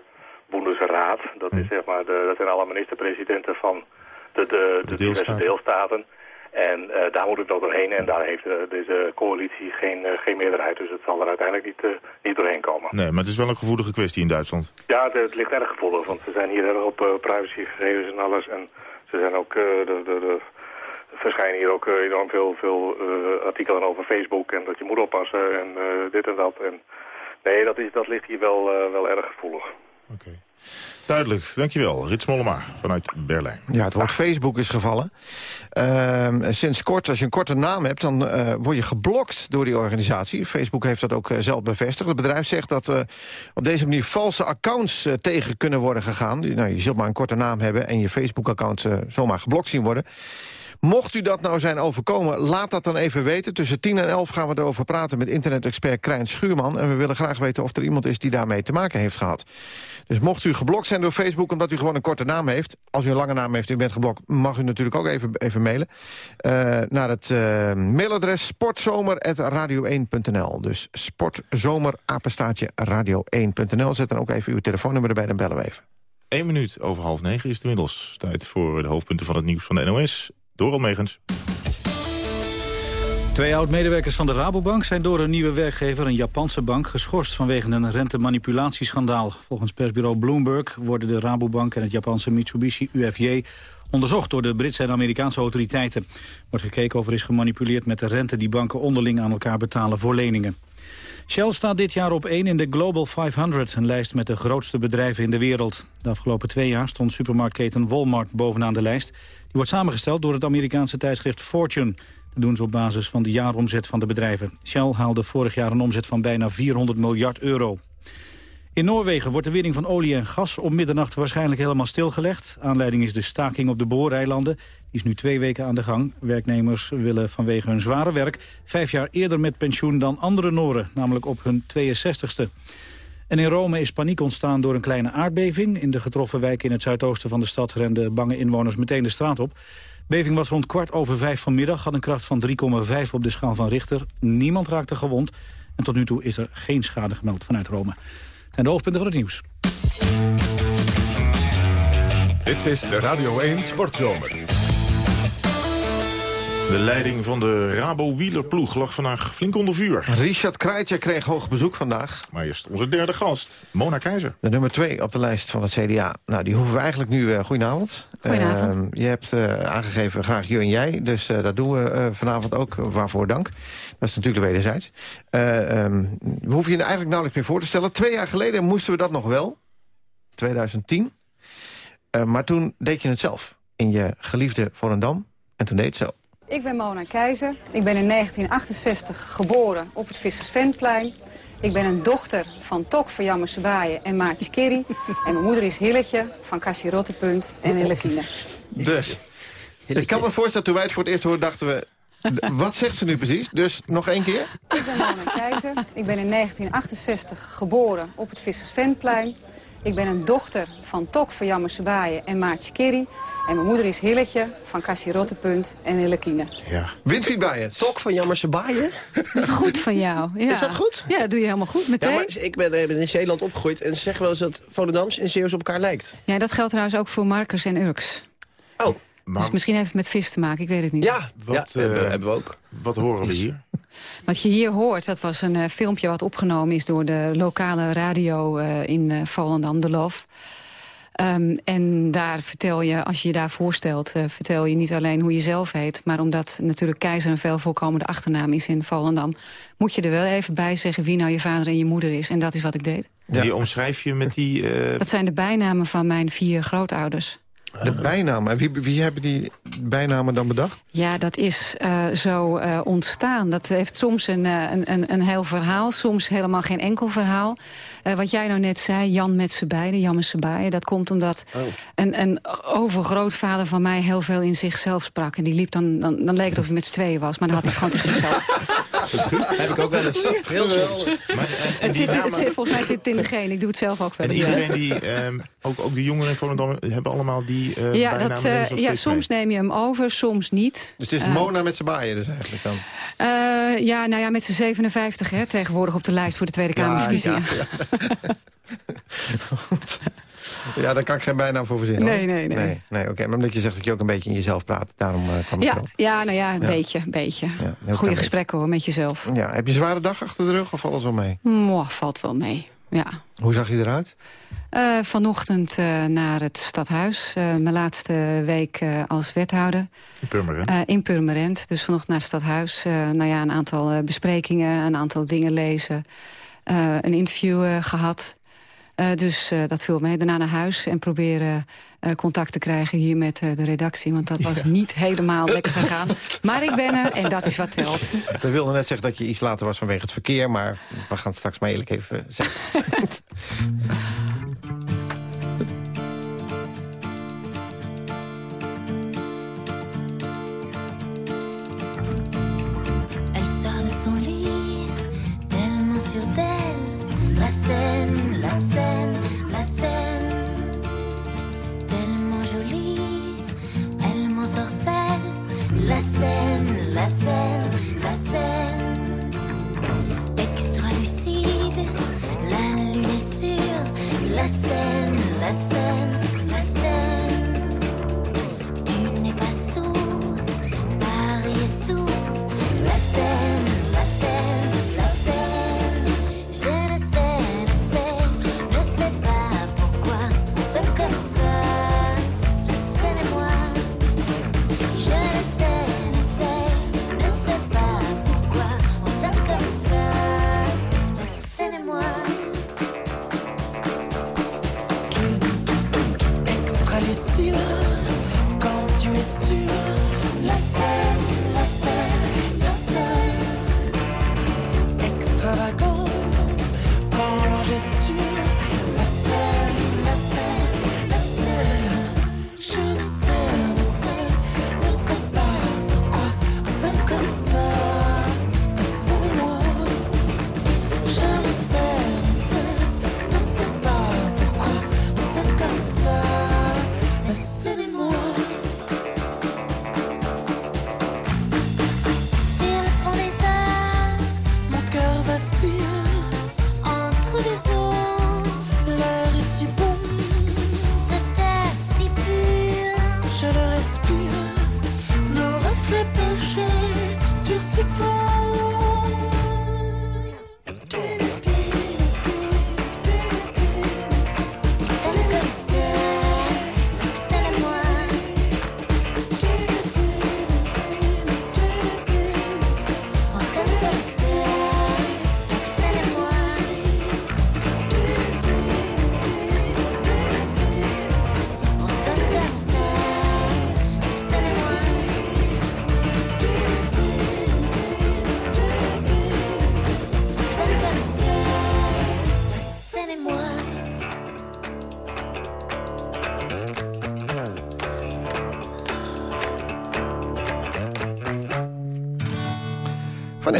Bundesraad. Dat, is, zeg maar de, dat zijn alle minister-presidenten van de, de, de, deelstaten. En daar moet het nog doorheen en daar heeft deze coalitie geen, geen meerderheid. Dus het zal er uiteindelijk niet, niet doorheen komen. Nee, maar het is wel een gevoelige kwestie in Duitsland. Ja, het, het ligt erg gevoelig, want ze zijn hier erg op privacygegevens en alles. En ze zijn ook, uh, de, de, de, verschijnen hier ook uh, enorm veel, veel uh, artikelen over Facebook en dat je moet oppassen en dit en dat. En, nee, dat, is, dat ligt hier wel, wel erg gevoelig. Oké. Duidelijk, dankjewel. Rits Mollema vanuit Berlijn. Ja, het woord Facebook is gevallen. Uh, sinds kort, als je een korte naam hebt, dan uh, word je geblokt door die organisatie. Facebook heeft dat ook uh, zelf bevestigd. Het bedrijf zegt dat uh, op deze manier valse accounts tegen kunnen worden gegaan. Nou, je zult maar een korte naam hebben en je Facebook-account zomaar geblokt zien worden. Mocht u dat nou zijn overkomen, laat dat dan even weten. Tussen 10 en 11 gaan we erover praten met internet-expert Krijn Schuurman. En we willen graag weten of er iemand is die daarmee te maken heeft gehad. Dus mocht u geblokt zijn door Facebook omdat u gewoon een korte naam heeft... als u een lange naam heeft en u bent geblokt... mag u natuurlijk ook even, even mailen. Uh, naar het uh, mailadres sportzomer.radio1.nl. Dus sportzomer.apenstaatje radio1.nl. Zet dan ook even uw telefoonnummer erbij, dan bellen we even. 1 minuut over half negen is het inmiddels. Tijd voor de hoofdpunten van het nieuws van de NOS. Doral Megens. Twee oud-medewerkers van de Rabobank zijn door een nieuwe werkgever, een Japanse bank, geschorst vanwege een rentemanipulatieschandaal. Volgens persbureau Bloomberg worden de Rabobank en het Japanse Mitsubishi UFJ onderzocht door de Britse en Amerikaanse autoriteiten. Wordt gekeken of er is gemanipuleerd met de rente die banken onderling aan elkaar betalen voor leningen. Shell staat dit jaar op 1 in de Global 500, een lijst met de grootste bedrijven in de wereld. De afgelopen twee jaar stond supermarktketen Walmart bovenaan de lijst. Die wordt samengesteld door het Amerikaanse tijdschrift Fortune. Dat doen ze op basis van de jaaromzet van de bedrijven. Shell haalde vorig jaar een omzet van bijna 400 miljard euro. In Noorwegen wordt de winning van olie en gas om middernacht waarschijnlijk helemaal stilgelegd. Aanleiding is de staking op de booreilanden. Die is nu twee weken aan de gang. Werknemers willen vanwege hun zware werk vijf jaar eerder met pensioen dan andere Noren, namelijk op hun 62ste. En in Rome is paniek ontstaan door een kleine aardbeving. In de getroffen wijk in het zuidoosten van de stad renden bange inwoners meteen de straat op. Beving was rond kwart over vijf vanmiddag, had een kracht van 3,5 op de schaal van Richter. Niemand raakte gewond en tot nu toe is er geen schade gemeld vanuit Rome. En de hoofdpunten van het nieuws. Dit is de Radio 1 Sportzomer. De leiding van de Rabo-wielerploeg lag vandaag flink onder vuur. Richard Krajtje kreeg hoog bezoek vandaag. Maar eerst onze derde gast, Mona Keizer. De nummer twee op de lijst van het CDA. Nou, die hoeven we eigenlijk nu... Uh, goedenavond. Goedenavond. Uh, je hebt uh, aangegeven graag je en jij. Dus dat doen we vanavond ook. Waarvoor dank. Dat is natuurlijk wederzijds. Um, we hoeven je eigenlijk nauwelijks meer voor te stellen. Twee jaar geleden moesten we dat nog wel. 2010. Eh, maar toen deed je het zelf in je geliefde Volendam. En toen deed het zo. Ik ben Mona Keizer. Ik ben in 1968 geboren op het Vissersventplein. Ik ben een dochter van Tok van Jammerse Baaien en Maartje Kerry. En mijn moeder is Hilletje van Cassie Rottepunt en Hillekine. Dus, ik kan me voorstellen, toen wij het voor het eerst hoorden, dachten we... Wat zegt ze nu precies? Dus nog één keer? Ik ben Mona Keizer. Ik ben in 1968 geboren op het Vissersventplein. Ik ben een dochter van Tok van Jammerse Baaien en Maartje Kerry. En mijn moeder is Hilletje van Cassie Rottepunt en Hillekine. Ja. Winfried Baaien. Tok van Jammerse Baaien? Goed van jou. Ja. Is dat goed? Ja, dat doe je helemaal goed meteen. Ja, maar ik ben, ik ben in Zeeland opgegroeid en ze zeggen wel eens dat Volendams en Zeeuws op elkaar lijkt. Ja, dat geldt trouwens ook voor Markers en Urks. Oh. Dus misschien heeft het met vis te maken, ik weet het niet. Ja, Wat, ja, hebben, eh, hebben we ook. Wat horen we hier? Wat je hier hoort, dat was een eh, filmpje wat opgenomen is... door de lokale radio eh, in eh, Volendam, De Lof. Ehm, en daar vertel je, als je je daar voorstelt... eh, vertel je niet alleen hoe je zelf heet... maar omdat natuurlijk Keizer een veel voorkomende achternaam is in Volendam... moet je er wel even bij zeggen wie nou je vader en je moeder is. En dat is wat ik deed. Die omschrijf je met die... eh, Dat zijn de bijnamen van mijn vier grootouders. De bijnamen. En wie, wie hebben die bijnamen dan bedacht? Ja, dat is eh, zo eh, ontstaan. Dat heeft soms een, eh, een, een, een heel verhaal, soms helemaal geen enkel verhaal. Eh, wat jij nou net zei, Jan met z'n beiden, Jan met z'n beiden... dat komt omdat een, een overgrootvader van mij heel veel in zichzelf sprak. En die liep dan, dan, dan leek het of hij met z'n tweeën was, maar dan had hij gewoon tegen zichzelf. Heb ik ook wel eens. Heel Maar, en, en Het zit, het zit, volgens mij zit het in de gene. Ik doe het zelf ook en verder. iedereen die, ehm, ook, ook de jongeren in Volendam, hebben allemaal die eh ja, dat, eh, ja, soms neem je hem over, soms niet. Dus het is Eh, Mona met z'n baaien dus eigenlijk dan. Eh, ja, nou ja, met z'n 57 hè, tegenwoordig op de lijst voor de Tweede Kamerverkiezingen. Ja, ja, ja, daar kan ik geen bijnaam voor verzinnen. Nee, nee, nee. nee, nee Oké, maar omdat je zegt dat je ook een beetje in jezelf praat, daarom eh, kwam ik Ja, erop. ja, nou ja, een Ja. beetje, een beetje. Goede beetje. gesprekken hoor, met jezelf. Ja, heb je een zware dag achter de rug of alles wel mee? Mwah, valt wel mee, ja. Hoe zag je eruit? Eh, vanochtend eh, naar het stadhuis. Eh, mijn laatste week als wethouder. In Purmerend. In Purmerend. Dus vanochtend naar het stadhuis. Nou ja, een aantal besprekingen, een aantal dingen lezen. Een interview eh, gehad. Eh, dus dat viel mee. Daarna naar huis en proberen eh, contact te krijgen hier met eh, de redactie. Want dat was niet helemaal lekker gegaan. Maar ik ben er en dat is wat telt. We wilden net zeggen dat je iets later was vanwege het verkeer... maar we gaan het straks maar eerlijk even zeggen.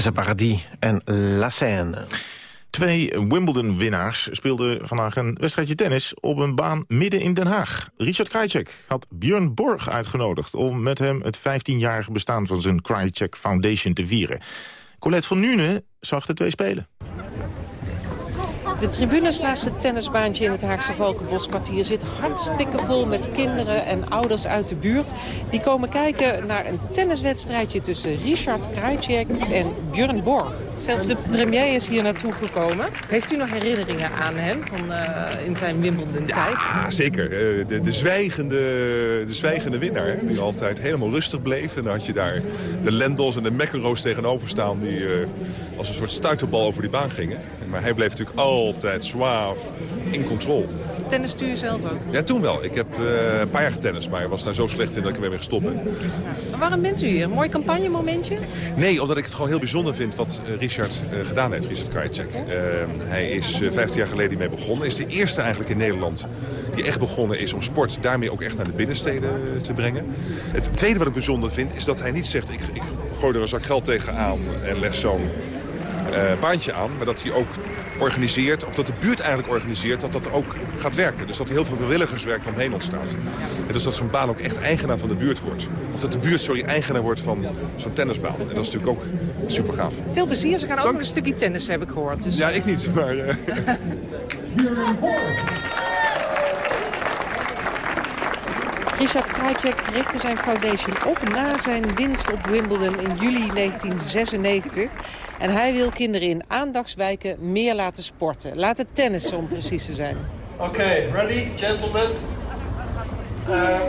Vanessa Paradis en La Seine. Twee Wimbledon-winnaars speelden vandaag een wedstrijdje tennis op een baan midden in Den Haag. Richard Krajicek had Björn Borg uitgenodigd om met hem het 15-jarige bestaan van zijn Krajicek Foundation te vieren. Colette van Nuenen zag de twee spelen. De tribunes naast het tennisbaantje in het Haagse Valkenboskwartier zit hartstikke vol met kinderen en ouders uit de buurt. Die komen kijken naar een tenniswedstrijdje tussen Richard Krajicek en Björn Borg. Zelfs de premier is hier naartoe gekomen. Heeft u nog herinneringen aan hem van, eh, in zijn Wimbledon-tijd? Ja, zeker. Eh, De, de, zwijgende, de zwijgende winnaar, hè, die altijd helemaal rustig bleef. En dan had je daar de Lendls en de McEnroes tegenover staan... die eh, als een soort stuiterbal over die baan gingen. Maar hij bleef natuurlijk altijd zwaaf in controle. Tennis stuur je zelf ook. Ja, toen wel. Ik heb eh, een paar jaar getennist, maar ik was daar zo slecht in dat ik ermee ben gestopt ben. Waarom bent u hier? Een mooi campagnemomentje? Nee, omdat ik het gewoon heel bijzonder vind wat eh, Richard eh, gedaan heeft, Richard Krajicek. Eh, hij is eh, 15 jaar geleden hiermee begonnen. Is de eerste eigenlijk in Nederland die echt begonnen is om sport daarmee ook echt naar de binnensteden te brengen. Het tweede wat ik bijzonder vind is dat hij niet zegt ik, ik gooi er een zak geld tegenaan en leg zo'n baantje aan. Maar dat hij ook organiseert, of dat de buurt eigenlijk organiseert, dat dat ook gaat werken. Dus dat er heel veel vrijwilligerswerk omheen ontstaat. En dus dat zo'n baan ook echt eigenaar van de buurt wordt. Of dat de buurt, sorry, eigenaar wordt van zo'n tennisbaan. En dat is natuurlijk ook super gaaf. Veel plezier. Ze gaan ook nog een stukje tennis, heb ik gehoord. Dus... Ja, ik niet, maar... eh, Richard Krajicek richtte zijn foundation op na zijn winst op Wimbledon in juli 1996. En hij wil kinderen in aandachtswijken meer laten sporten. Laten tennissen om precies te zijn. Okay, ready, gentlemen? Ehm,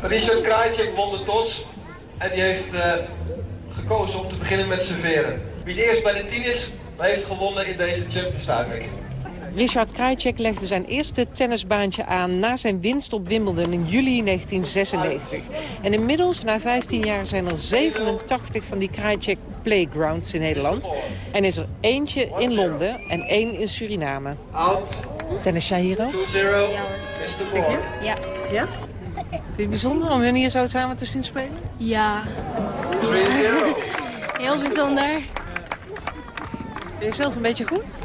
Richard Krajicek won de tos en die heeft eh, gekozen om te beginnen met serveren. Wie het eerst bij de tien is, heeft gewonnen in deze Champions League. Richard Krajicek legde zijn eerste tennisbaantje aan na zijn winst op Wimbledon in juli 1996. En inmiddels, na 15 jaar, zijn er 87 van die Krajicek playgrounds in Nederland. En is er eentje in Londen en één in Suriname. Out. Tennis Shahiro? 2-0, Mr. Ja. Ja? Vind je het bijzonder om hen hier zo samen te zien spelen? Ja. 3-0. Heel bijzonder. Ben je zelf een beetje goed?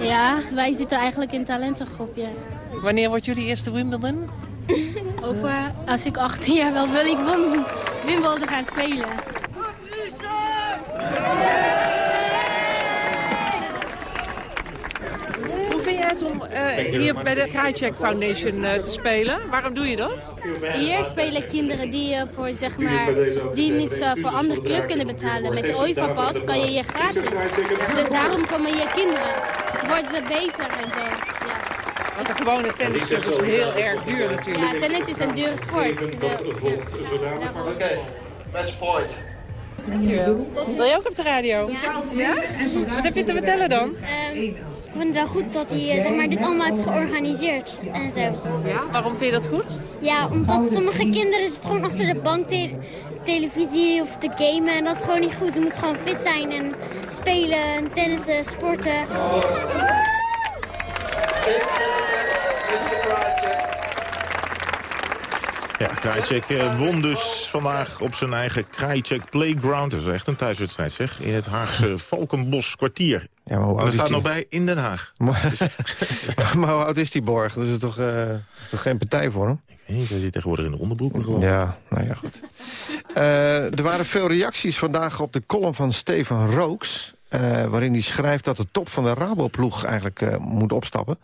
Ja, wij zitten eigenlijk in een talentengroepje. Wanneer wordt jullie eerste Wimbledon? Over, als ik 18 jaar wel wil ik Wim- Wimbledon gaan spelen. Om eh, hier bij de Krajicek Foundation eh, te spelen? Waarom doe je dat? Hier spelen kinderen die, eh, voor, zeg maar, die niet voor andere club kunnen betalen. Met de OIVA-pas kan je hier gratis. Dus daarom komen hier kinderen. Worden ze beter en zo. Ja. Want de gewone tennisclub is heel erg duur natuurlijk. Ja, tennis is een dure sport. Oké, match point. Dankjewel. Wil je ook op de radio? Ja? Wat heb je te vertellen dan? Ehm, ik vind het wel goed dat hij eh, zeg maar, dit allemaal heeft georganiseerd en zo. Ja? Waarom vind je dat goed? Ja, omdat sommige kinderen zitten gewoon achter de bank te televisie of te gamen en dat is gewoon niet goed. Je moet gewoon fit zijn en spelen, en tennissen, sporten. Mr. Krajicek. Ja, Krajicek eh, won dus vandaag op zijn eigen Krajicek Playground. Dat is echt een thuiswedstrijd, zeg. In het Haagse Valkenbos kwartier. Ja, maar hoe er staat die? nog bij in Den Haag. maar hoe oud is die Borg? Dat is toch, eh, toch geen partij voor hem? Ik weet niet, hij zit tegenwoordig in de onderbroeken gewoon. Ja, nou ja, goed. Eh, er waren veel reacties vandaag op de column van Stefan Rooks... eh, waarin hij schrijft dat de top van de Raboploeg eigenlijk moet opstappen.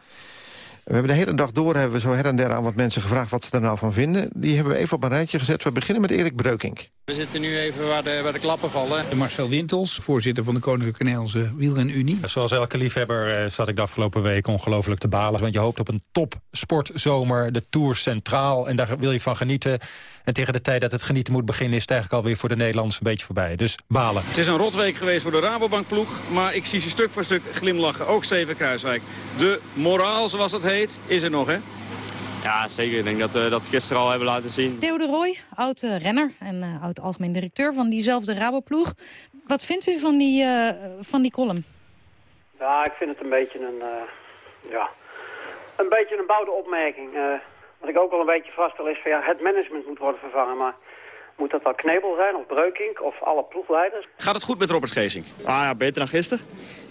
We hebben de hele dag door hebben we zo her en der aan wat mensen gevraagd... wat ze er nou van vinden. Die hebben we even op een rijtje gezet. We beginnen met Erik Breukink. We zitten nu even waar de, waar de klappen vallen. Marcel Wintels, voorzitter van de Koninklijke Nederlandse Wielrenunie. Zoals elke liefhebber eh, zat ik de afgelopen week ongelooflijk te balen. Want je hoopt op een top sportzomer, de Tour centraal. En daar wil je van genieten. En tegen de tijd dat het genieten moet beginnen... is het eigenlijk alweer voor de Nederlanders een beetje voorbij. Dus balen. Het is een rotweek geweest voor de Rabobankploeg. Maar ik zie ze stuk voor stuk glimlachen. Ook Steven Kruiswijk. De moraal, zoals dat heet, is er nog, hè? Ja, zeker. Ik denk dat we dat gisteren al hebben laten zien. Theo de Rooij, oud eh, renner en eh, oud algemeen directeur van diezelfde Raboploeg. Wat vindt u van die, eh, van die column? Ja, ik vind het een beetje een, eh, ja, een beetje een bouwde opmerking. Wat ik ook wel een beetje vaststel is van ja, het management moet worden vervangen. Maar Moet dat dan Knebel zijn of Breukink of alle ploegleiders? Gaat het goed met Robert Geesink? Ah ja, beter dan gisteren.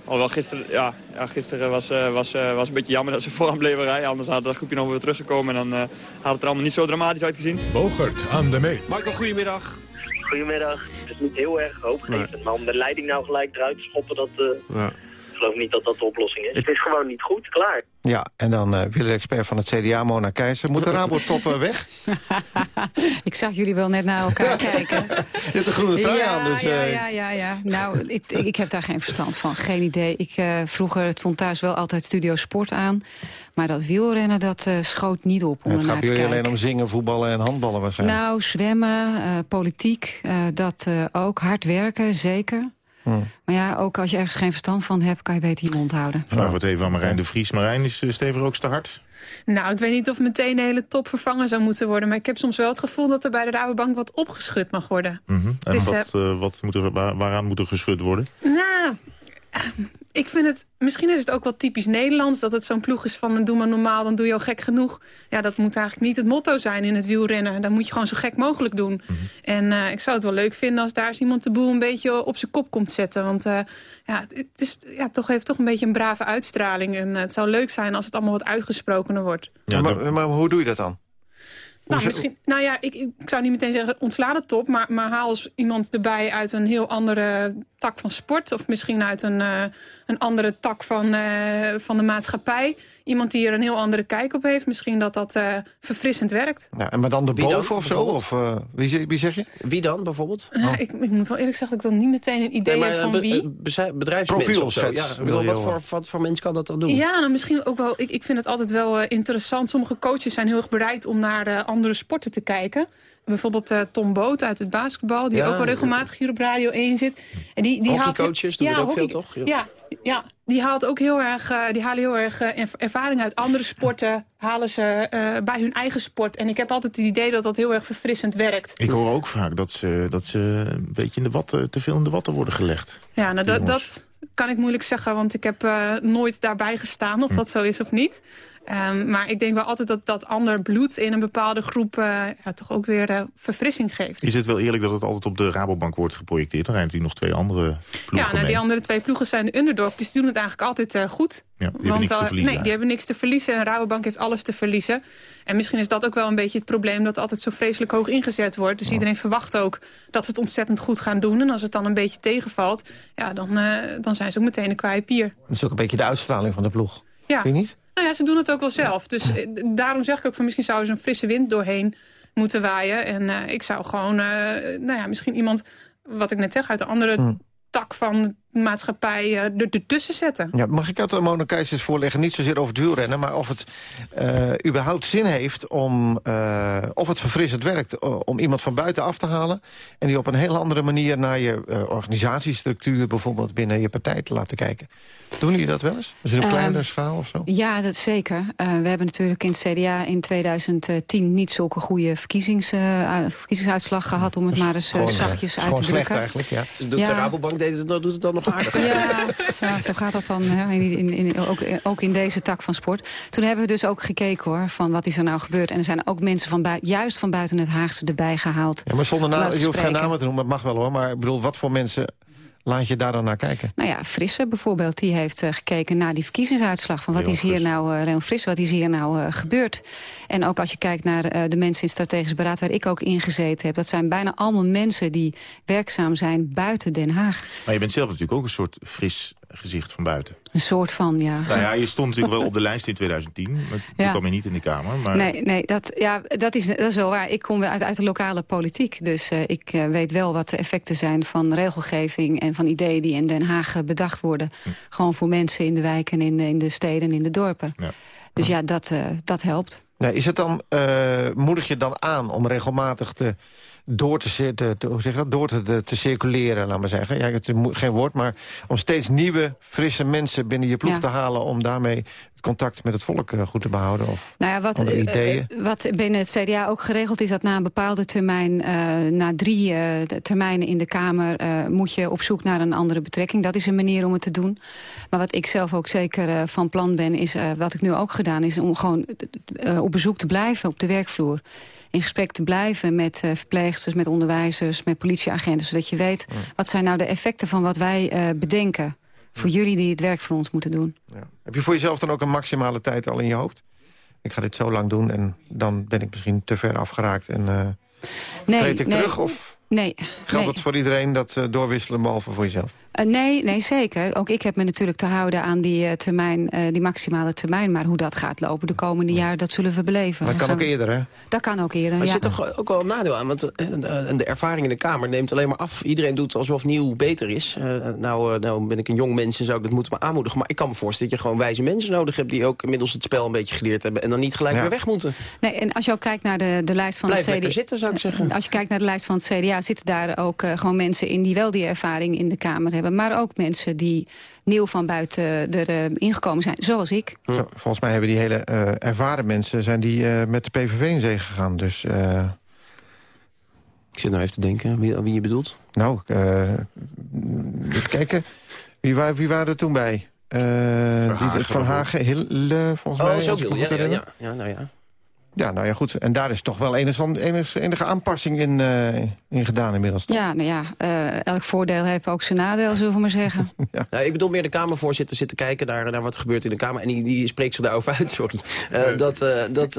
Alhoewel gisteren, ja, ja, gisteren was, eh, was, eh, was een beetje jammer dat ze vooraan bleven rijden. Anders had dat groepje nog weer teruggekomen en dan eh, had het er allemaal niet zo dramatisch uitgezien. Bogert aan de meet. Michael, goedemiddag. Goedemiddag. Het is niet heel erg hoopgevend, maar om de leiding nou gelijk eruit te schoppen, dat, eh, Ja. Ik geloof niet dat dat de oplossing is. Het is gewoon niet goed, klaar. Ja, en dan uh, expert van het CDA, Mona Keizer. Moet de Rabo-top eh, weg? Ik zag jullie wel net naar elkaar kijken. Je hebt een groene trui ja, aan, dus... ja, eh, ja, ja, ja. Nou, ik, ik heb daar geen verstand van. Geen idee. Ik, eh, vroeger stond thuis wel altijd Studio Sport aan. Maar dat wielrennen, dat eh, schoot niet op om het gaat jullie kijken. alleen om zingen, voetballen en handballen waarschijnlijk. Nou, zwemmen, eh, politiek, eh, dat eh, ook. Hard werken, zeker. Hmm. Maar ja, ook als je ergens geen verstand van hebt... kan je beter je mond houden. Vragen we het even aan Marijn de Vries. Marijn, is Stever ook te hard? Nou, ik weet niet of meteen de hele top vervangen zou moeten worden. Maar ik heb soms wel het gevoel dat er bij de Rabobank wat opgeschud mag worden. Mm -hmm. En Dus, wat, uh, wat moet er, waar, waaraan moet er geschud worden? Nou, ik vind het... Misschien is het ook wel typisch Nederlands... dat het zo'n ploeg is van doe maar normaal, dan doe je al gek genoeg. Ja, dat moet eigenlijk niet het motto zijn in het wielrennen. Dan moet je gewoon zo gek mogelijk doen. Mhm. Mm -hmm. En uh, ik zou het wel leuk vinden als daar eens iemand de boel een beetje op zijn kop komt zetten. Want uh, ja, het is, ja, toch heeft toch een beetje een brave uitstraling. En uh, het zou leuk zijn als het allemaal wat uitgesprokener wordt. Ja, maar, maar hoe doe je dat dan? Nou, misschien, nou ja, ik, ik zou niet meteen zeggen ontsla de top... Maar, maar haal eens iemand erbij uit een heel andere tak van sport... of misschien uit een, uh, een andere tak van, uh, van de maatschappij. Iemand die er een heel andere kijk op heeft. Misschien dat dat uh, verfrissend werkt. Ja, maar dan de boven of zo? Of, wie, wie zeg je? Wie dan bijvoorbeeld? Oh. ik, ik, moet wel eerlijk zeggen dat ik dan niet meteen een idee nee, heb van be, wie. Bedrijfsmensen of zo. Ja, bedoel, wat, voor, wat voor mens kan dat dan doen? Ja, nou, misschien ook wel. Ik, ik vind het altijd wel interessant. Sommige coaches zijn heel erg bereid om naar andere sporten te kijken. Bijvoorbeeld uh, Tom Boot uit het basketbal, die ja, ook al regelmatig hier op Radio 1 zit. En die, die hockeycoaches doen ja, ook hockey, veel, toch? Ja, ja, die haalt ook heel erg, uh, die halen heel erg uh, ervaring uit andere sporten, halen ze uh, bij hun eigen sport. En ik heb altijd het idee dat dat heel erg verfrissend werkt. Ik hoor ook vaak dat ze, dat ze een beetje in de watten, te veel in de watten worden gelegd. Ja, nou dat, dat kan ik moeilijk zeggen, want ik heb nooit daarbij gestaan of hm. dat zo is of niet. Um, maar ik denk wel altijd dat dat ander bloed in een bepaalde groep uh, ja, toch ook weer uh, verfrissing geeft. Is het wel eerlijk dat het altijd op de Rabobank wordt geprojecteerd? Dan rijden natuurlijk nog twee andere ploegen Ja, nou, mee. die andere twee ploegen zijn de underdog. Dus die doen het eigenlijk altijd uh, goed. Ja, die Want, hebben niks te verliezen. Nee, die hebben niks te verliezen. En Rabobank heeft alles te verliezen. En misschien is dat ook wel een beetje het probleem... dat het altijd zo vreselijk hoog ingezet wordt. Dus iedereen verwacht ook dat ze het ontzettend goed gaan doen. En als het dan een beetje tegenvalt... ja, dan, dan zijn ze ook meteen een kwaaie pier. Dat is ook een beetje de uitstraling van de ploeg. Ja. Vind je niet? Nou ja, ze doen het ook wel zelf. Dus daarom zeg ik ook van misschien zou er een frisse wind doorheen moeten waaien. En uh, ik zou gewoon, uh, nou ja, misschien iemand, wat ik net zeg, uit de andere hmm. tak van maatschappij uh, er, ertussen zetten. Ja, mag ik dat Mona Keizers voorleggen? Niet zozeer over het wielrennen, maar of het überhaupt zin heeft om, of het verfrissend werkt, om iemand van buiten af te halen en die op een heel andere manier naar je organisatiestructuur, bijvoorbeeld binnen je partij te laten kijken. Doen jullie dat wel eens? Is het op kleinere um, schaal of zo? Ja, dat zeker. Uh, we hebben natuurlijk in het CDA in 2010 niet zulke goede verkiezings, uh, verkiezingsuitslag gehad... om het maar eens uh, zachtjes uit te drukken. eigenlijk, ja. Dus doet ja. de Rabobank deed het, doet het dan nog aardig. Ja, zo, zo gaat dat dan hè, in, in, in, ook, ook, in deze tak van sport. Toen hebben we dus ook gekeken hoor, van wat is er nou gebeurd. En er zijn ook mensen van juist van buiten het Haagse erbij gehaald. Ja, maar zonder naam, je hoeft geen namen te noemen, dat mag wel hoor. Maar ik bedoel, wat voor mensen laat je daar dan naar kijken? Nou ja, Frisse bijvoorbeeld, die heeft uh, gekeken naar die verkiezingsuitslag. Van wat Leon is hier Frisse. nou, uh, Leon Frisse, wat is hier nou uh, gebeurd? En ook als je kijkt naar de mensen in het strategisch beraad... waar ik ook ingezeten heb, dat zijn bijna allemaal mensen... die werkzaam zijn buiten Den Haag. Maar je bent zelf natuurlijk ook een soort fris gezicht van buiten. Een soort van, ja. Nou ja, je stond natuurlijk wel op de lijst in 2010. Maar toen ja. kwam je niet in de Kamer. Maar... Nee, nee dat, ja, dat, is, dat is wel waar. Ik kom uit, uit de lokale politiek. Dus uh, ik uh, weet wel wat de effecten zijn van regelgeving... en van ideeën die in Den Haag bedacht worden. Hm. Gewoon voor mensen in de wijken, in, in de steden en in de dorpen. Ja. Dus ja, dat, uh, dat helpt. Nee, is het dan, moedig je dan aan om regelmatig te door te, te, te, hoe zeg dat? door te, te circuleren, laat maar zeggen. Ja, het is geen woord, maar om steeds nieuwe, frisse mensen binnen je ploeg ja. te halen... om daarmee het contact met het volk uh, goed te behouden? Of nou ja, wat, andere ideeën? Uh, wat binnen het CDA ook geregeld is... dat na een bepaalde termijn, uh, na drie termijnen in de Kamer... moet je op zoek naar een andere betrekking. Dat is een manier om het te doen. Maar wat ik zelf ook zeker van plan ben... is wat ik nu ook gedaan is om gewoon op bezoek te blijven op de werkvloer in gesprek te blijven met uh, verpleegsters, met onderwijzers, met politieagenten. Zodat je weet, wat zijn nou de effecten van wat wij uh, bedenken. Voor jullie die het werk voor ons moeten doen. Ja. Heb je voor jezelf dan ook een maximale tijd al in je hoofd? Ik ga dit zo lang doen en dan ben ik misschien te ver afgeraakt en uh, nee, treed ik nee, terug? Of nee, geldt nee. het voor iedereen dat uh, doorwisselen behalve voor jezelf? Uh, nee, nee, zeker. Ook ik heb me natuurlijk te houden aan die, uh, termijn, uh, die maximale termijn. Maar hoe dat gaat lopen de komende jaren, dat zullen we beleven. Dat kan ook eerder, hè? Dat kan ook eerder, Maar ja. er zit toch ook wel een nadeel aan. Want de ervaring in de Kamer neemt alleen maar af. Iedereen doet alsof nieuw beter is. nou, nou ben ik een jong mens en zou ik dat moeten me aanmoedigen. Maar ik kan me voorstellen dat je gewoon wijze mensen nodig hebt... die ook inmiddels het spel een beetje geleerd hebben... en dan niet gelijk ja. weer weg moeten. Nee, en als je ook kijkt naar de, de lijst van Blijf het CDA... zitten, zou ik zeggen. Als je kijkt naar de lijst van het CDA... zitten daar ook gewoon mensen in die wel die ervaring in de Kamer hebben. Maar ook mensen die nieuw van buiten er uh, ingekomen zijn, zoals ik. Zo, volgens mij hebben die hele uh, ervaren mensen... zijn die uh, met de PVV in zee gegaan. Dus, ik zit nou even te denken wie, wie je bedoelt. Nou, even kijken. Wie, wie waren er toen bij? Verhagen, die, van Hagen, Hille, volgens oh, mij. zo ja, ja, ja, nou ja. Ja, nou ja, goed. En daar is toch wel enige, enige, enige aanpassing in, uh, in gedaan inmiddels. Toch? Ja, nou ja, uh, elk voordeel heeft ook zijn nadeel, zullen we maar zeggen. ja. nou, ik bedoel meer de Kamervoorzitter zitten kijken naar, naar wat er gebeurt in de Kamer. En die, die spreekt zich daarover uit, sorry. Uh, dat, dat,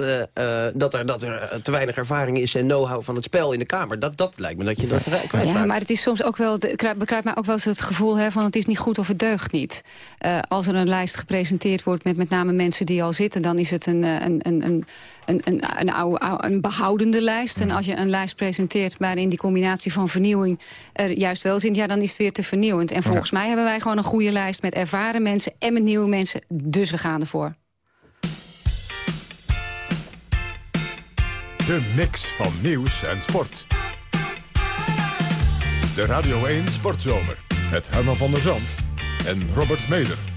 dat, er, dat er te weinig ervaring is en know-how van het spel in de Kamer. Dat, dat lijkt me dat je dat kwijt Ja, maar het is soms ook wel, bekruipt mij ook wel eens het gevoel hè, van het is niet goed of het deugt niet. als er een lijst gepresenteerd wordt met met name mensen die al zitten, dan is het een, een, een, een een, een, een, oude, een behoudende lijst. En als je een lijst presenteert waarin die combinatie van vernieuwing er juist wel zit... ja, dan is het weer te vernieuwend. En volgens ja. mij hebben wij gewoon een goede lijst met ervaren mensen... en met nieuwe mensen, dus we gaan ervoor. De mix van nieuws en sport. De Radio 1 Sportzomer met Herman van der Zand en Robert Meder.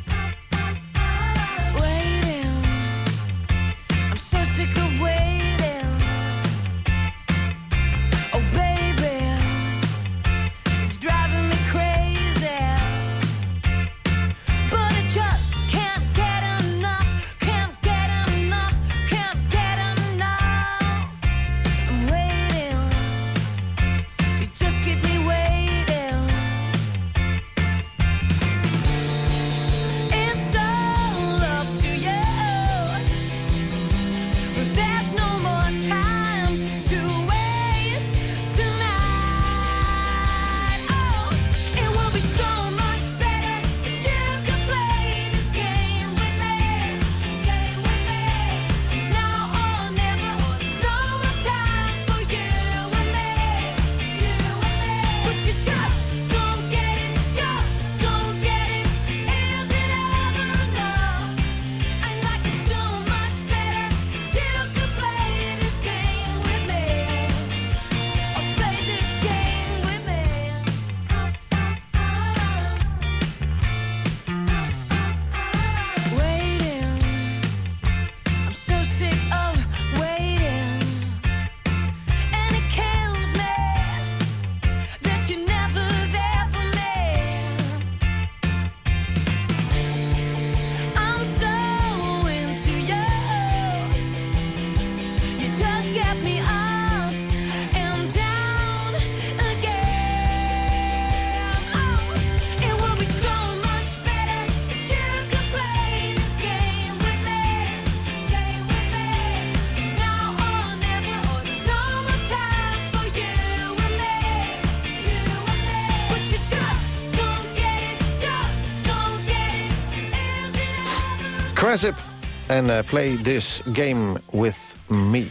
En uh, Play This Game With Me.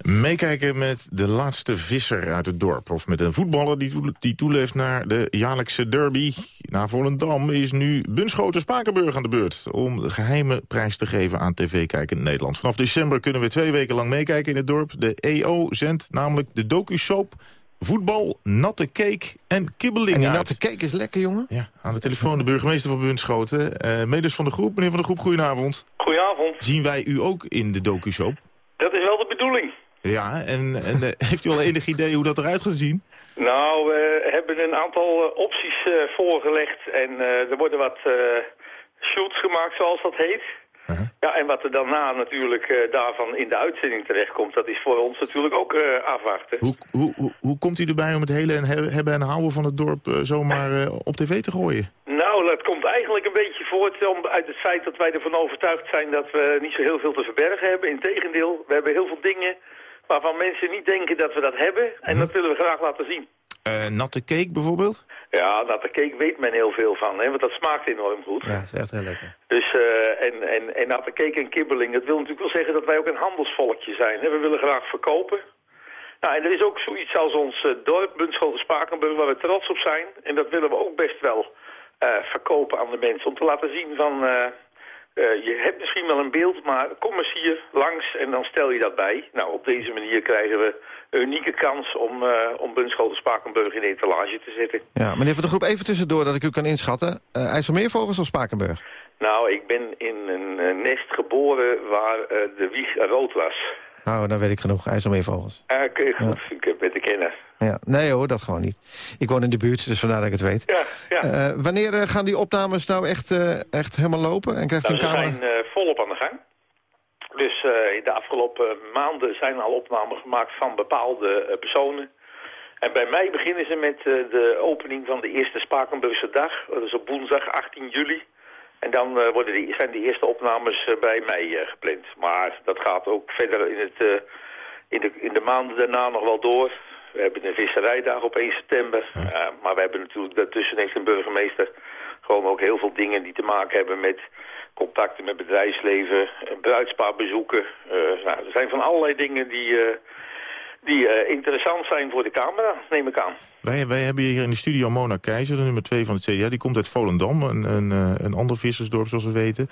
Meekijken met de laatste visser uit het dorp. Of met een voetballer die, die toeleeft naar de jaarlijkse derby. Na Volendam is nu Bunschoten Spakenburg aan de beurt... om de geheime prijs te geven aan tv-kijkend Nederland. Vanaf december kunnen we twee weken lang meekijken in het dorp. De EO zendt namelijk de docu-soap voetbal, natte cake en kibbeling En die uit. natte cake is lekker, jongen. Ja, aan de telefoon de burgemeester van Bunschoten. Uh, medes van de groep. Meneer van de groep, goedenavond. Goedenavond. Zien wij u ook in de docu-soap? Dat is wel de bedoeling. Ja, en, en uh, heeft u al enig idee hoe dat eruit gaat zien? Nou, we hebben een aantal uh, opties voorgelegd. En er worden wat shoots gemaakt, zoals dat heet. -huh. Ja, en wat er daarna natuurlijk eh, daarvan in de uitzending terechtkomt, dat is voor ons natuurlijk ook eh, afwachten. Hoe, hoe, hoe, hoe komt u erbij om het hele en he- hebben en houden van het dorp eh, zomaar op tv te gooien? Nou, dat komt eigenlijk een beetje voort om, uit het feit dat wij ervan overtuigd zijn dat we niet zo heel veel te verbergen hebben. Integendeel, we hebben heel veel dingen waarvan mensen niet denken dat we dat hebben. En dat willen we graag laten zien. Eh, natte cake bijvoorbeeld? Ja, dat de cake weet men heel veel van, hè, want dat smaakt enorm goed. Ja, dat is echt heel lekker. Dus, eh, en, en, en natte cake en kibbeling, dat wil natuurlijk wel zeggen dat wij ook een handelsvolkje zijn. Hè. We willen graag verkopen. Nou, en er is ook zoiets als ons eh, dorp, Bunschoten Spakenburg, waar we trots op zijn. En dat willen we ook best wel eh, verkopen aan de mensen. Om te laten zien van, eh, je hebt misschien wel een beeld, maar kom eens hier langs en dan stel je dat bij. Nou, op deze manier krijgen we een unieke kans om, eh om Bunschoten Spakenburg in de etalage te zetten. Ja, meneer Van de Groep, even tussendoor dat ik u kan inschatten. Uh, IJsselmeervogels of Spakenburg? Nou, ik ben in een nest geboren waar de wieg rood was. Nou, dan weet ik genoeg. IJsselmeervogels. Ah, Oké, goed. Ik ben de kenner. Ja, nee hoor, dat gewoon niet. Ik woon in de buurt, dus vandaar dat ik het weet. Ja, ja. Eh, wanneer eh, gaan die opnames nou echt, eh, echt helemaal lopen? En krijgt Nou, een ze camera? zijn eh, volop aan de gang. Dus in de afgelopen maanden zijn al opnamen gemaakt van bepaalde personen. En bij mij beginnen ze met de opening van de eerste Spakenburgse dag. Dat is op woensdag 18 juli. En dan eh, worden die, zijn de eerste opnames eh, bij mij eh, gepland. Maar dat gaat ook verder in, het, in, de, in de maanden daarna nog wel door. We hebben een visserijdag op 1 september. Maar we hebben natuurlijk daartussen heeft een burgemeester gewoon ook heel veel dingen die te maken hebben met contacten met bedrijfsleven, bruidspaarbezoeken. Eh, nou, er zijn van allerlei dingen die, die eh, interessant zijn voor de camera, neem ik aan. Wij, wij hebben hier in de studio Mona Keizer, de nummer 2 van het CDA. Die komt uit Volendam, een, een, eh, een ander vissersdorp zoals we weten.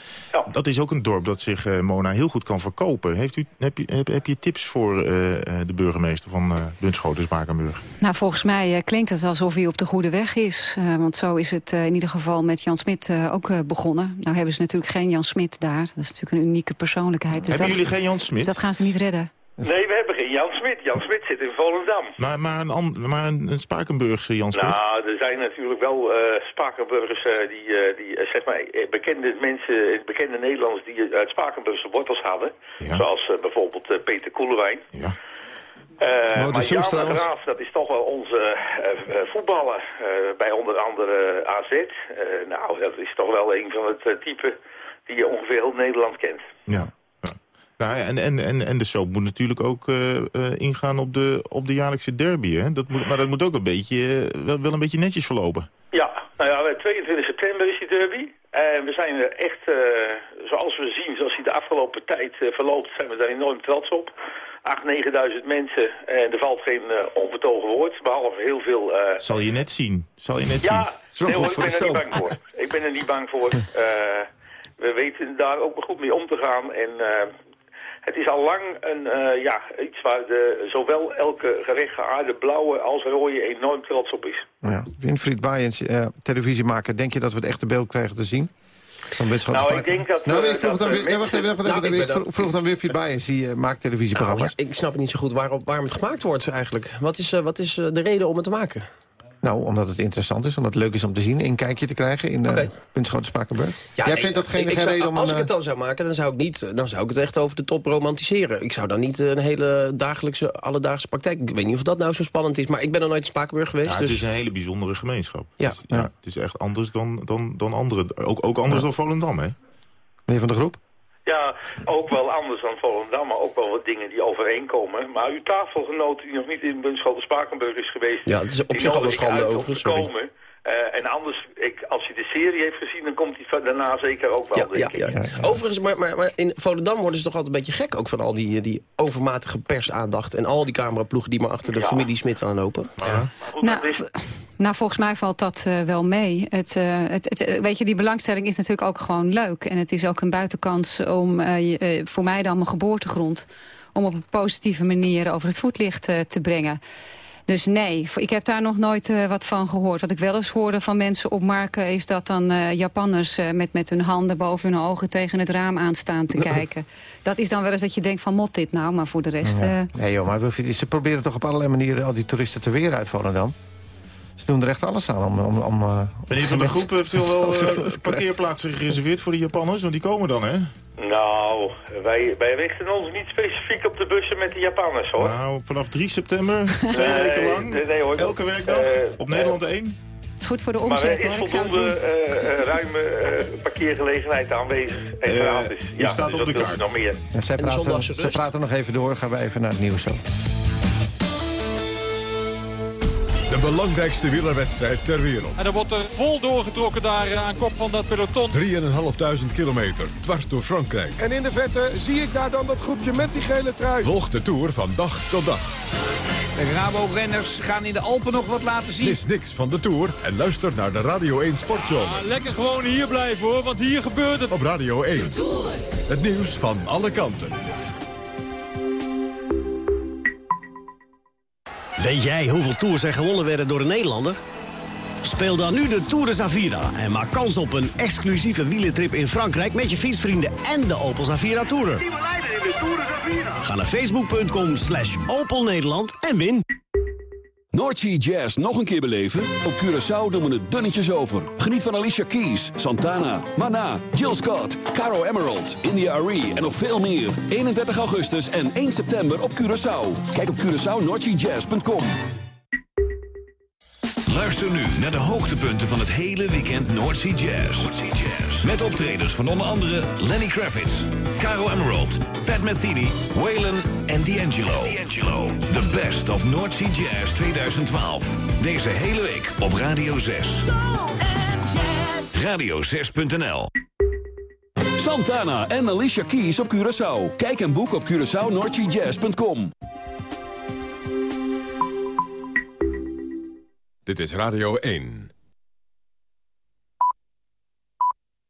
Dat is ook een dorp dat zich, eh, Mona, heel goed kan verkopen. Heeft u, heb, je, heb, heb je tips voor eh, eh, de burgemeester van uh, Bunschoten, Spakenburg? Nou, volgens mij klinkt het alsof hij op de goede weg is. Eh, want zo is het eh, in ieder geval met Jan Smit eh, ook eh, begonnen. Nou hebben ze natuurlijk geen Jan Smit daar. Dat is natuurlijk een unieke persoonlijkheid. Dus Hebben dat, jullie geen Jan Smit? Dus dat gaan ze niet redden. Nee, we hebben geen Jan Smit. Jan Smit zit in Volendam. Maar, maar, een, maar een, een Spakenburgse Jan Smit? Nou, er zijn natuurlijk wel eh Spakenburgers, eh, die, eh, die zeg maar, bekende mensen, bekende Nederlanders die uit Spakenburgse wortels hadden. Zoals eh, bijvoorbeeld Peter Koelewijn. Ja. Eh, maar Jan de trouwens. Graaf, dat is toch wel onze eh, eh, voetballer. eh, bij onder andere AZ. Eh, nou, dat is toch wel een van het type die je ongeveer heel Nederland kent. Ja. Ja. Nou, ja, en, en, en, en de soap moet natuurlijk ook eh, eh, ingaan op de, op de jaarlijkse derby. Hè? Dat moet, maar dat moet ook een beetje, eh, wel, wel een beetje netjes verlopen. Ja, nou ja, 22 september is die derby. En we zijn er echt, eh, zoals we zien, zoals die de afgelopen tijd verloopt, zijn we daar enorm trots op. 8.000, 9.000 mensen en er valt geen onvertogen woord, behalve heel veel... eh, Zal je net zien. Zal je net ja, zien. nee, hoor, ik ben er niet bang voor. Ik ben er niet bang voor. Eh, we weten daar ook goed mee om te gaan en... het is al lang een, eh, ja, iets waar de, zowel elke gerechtgeaarde blauwe als rode enorm trots op is. Ja. Winfried Baaiens, eh, televisiemaker. Denk je dat we het echte beeld krijgen te zien? Van Nou, ik denk dat, Nou, ik vroeg dan weer... Wacht even, wacht even. Nou, ik ik ben vroeg, dan Winfried Baaiens, die eh, maakt televisieprogramma's. Nou, ja, ik snap het niet zo goed waarom, waarom het gemaakt wordt eigenlijk. Wat is, eh, wat is de reden om het te maken? Nou, omdat het interessant is, omdat het leuk is om te zien. Een kijkje te krijgen in uh, Bunschoten Spakenburg. Ja, Jij nee, vindt dat geen, ik- reden om Als een, ik het dan zou maken, dan zou ik, niet, dan zou ik het echt over de top romantiseren. Ik zou dan niet een hele dagelijkse, alledaagse praktijk... Ik weet niet of dat nou zo spannend is, maar ik ben er nooit in Spakenburg geweest. Ja, dus... Het is een hele bijzondere gemeenschap. Ja. Dus, ja, Het is echt anders dan, dan, dan andere. Ook, ook anders dan Volendam, hè? Meneer Van der Groep? Ja, ook wel anders dan Volendam, maar ook wel wat dingen die overeenkomen. Maar uw tafelgenoot die nog niet in Bunschoten Spakenburg is geweest... Ja, het is op zich al een schande overigens, te sorry. komen. Eh, en anders, ik, als hij de serie heeft gezien, dan komt hij daarna zeker ook wel, Ja, denk ja, ik. ja. Overigens, maar, maar, maar in Volendam worden ze toch altijd een beetje gek... ook van al die, die overmatige persaandacht... en al die cameraploegen die maar achter de familie Smit aanlopen. Nou, v- nou, volgens mij valt dat eh, wel mee. Het, eh, het, het, weet je, die belangstelling is natuurlijk ook gewoon leuk. En het is ook een buitenkans om, je- voor mij dan mijn geboortegrond... om op een positieve manier over het voetlicht te brengen. Dus nee, ik heb daar nog nooit eh, wat van gehoord. Wat ik wel eens hoorde van mensen op marken... is dat dan eh, Japanners eh, met, met hun handen boven hun ogen... tegen het raam aanstaan te kijken. Dat is dan wel eens dat je denkt van mot dit nou, maar voor de rest... Nee joh, maar ze proberen toch op allerlei manieren al die toeristen te weren uit Volendam. Ze doen er echt alles aan om... om, om uh, Meneer van de groep heeft veel wel uh, parkeerplaatsen gereserveerd voor de Japanners, want die komen dan, hè? Nou, wij, wij richten ons niet specifiek op de bussen met de Japanners, hoor. Nou, vanaf 3 september, twee Nee, weken lang, nee, nee, hoor. elke werkdag, Eh, op Nederland 1. Het is goed voor de Maar omzet, er hoor. is Ik zou het voldoende doen. eh, eh, ruime eh, parkeergelegenheid aanwezig en Eh, gratis. Ja, staat dus op de kaart. nog meer. Ja, zij, praten nog even door. Gaan wij even naar het nieuws zo. Belangrijkste wielerwedstrijd ter wereld. En er wordt er vol doorgetrokken daar eh, aan kop van dat peloton. 3.500 kilometer, dwars door Frankrijk. En in de vette zie ik daar dan dat groepje met die gele trui. Volg de Tour van dag tot dag. De Rabo-renners gaan in de Alpen nog wat laten zien. Mis niks van de Tour en luister naar de Radio 1 Sportzomer. Ah, lekker gewoon hier blijven hoor, want hier gebeurt het. Op Radio 1. Het nieuws van alle kanten. Weet jij hoeveel tours er gewonnen werden door een Nederlander? Speel dan nu de Tour de Zavira en maak kans op een exclusieve wielentrip in Frankrijk... met je fietsvrienden en de Opel Zavira Tourer. Ga naar facebook.com slash Opel Nederland en win. Noordsea Jazz nog een keer beleven? Op Curaçao doen we het dunnetjes over. Geniet van Alicia Keys, Santana, Mana, Jill Scott, Caro Emerald, India Arie en nog veel meer. 31 augustus en 1 september op Curaçao. Kijk op CuraçaoNoordseaJazz.com. Luister nu naar de hoogtepunten van het hele weekend Noordsea Jazz. Met optredens van onder andere Lenny Kravitz, Caro Emerald, Pat Metheny, Waylon en D'Angelo. The best of Noordsea Jazz 2012. Deze hele week op Radio 6. Radio6.nl Santana en Alicia Keys op Curaçao. Kijk en boek op CuraçaoNoordseaJazz.com. Dit is Radio 1.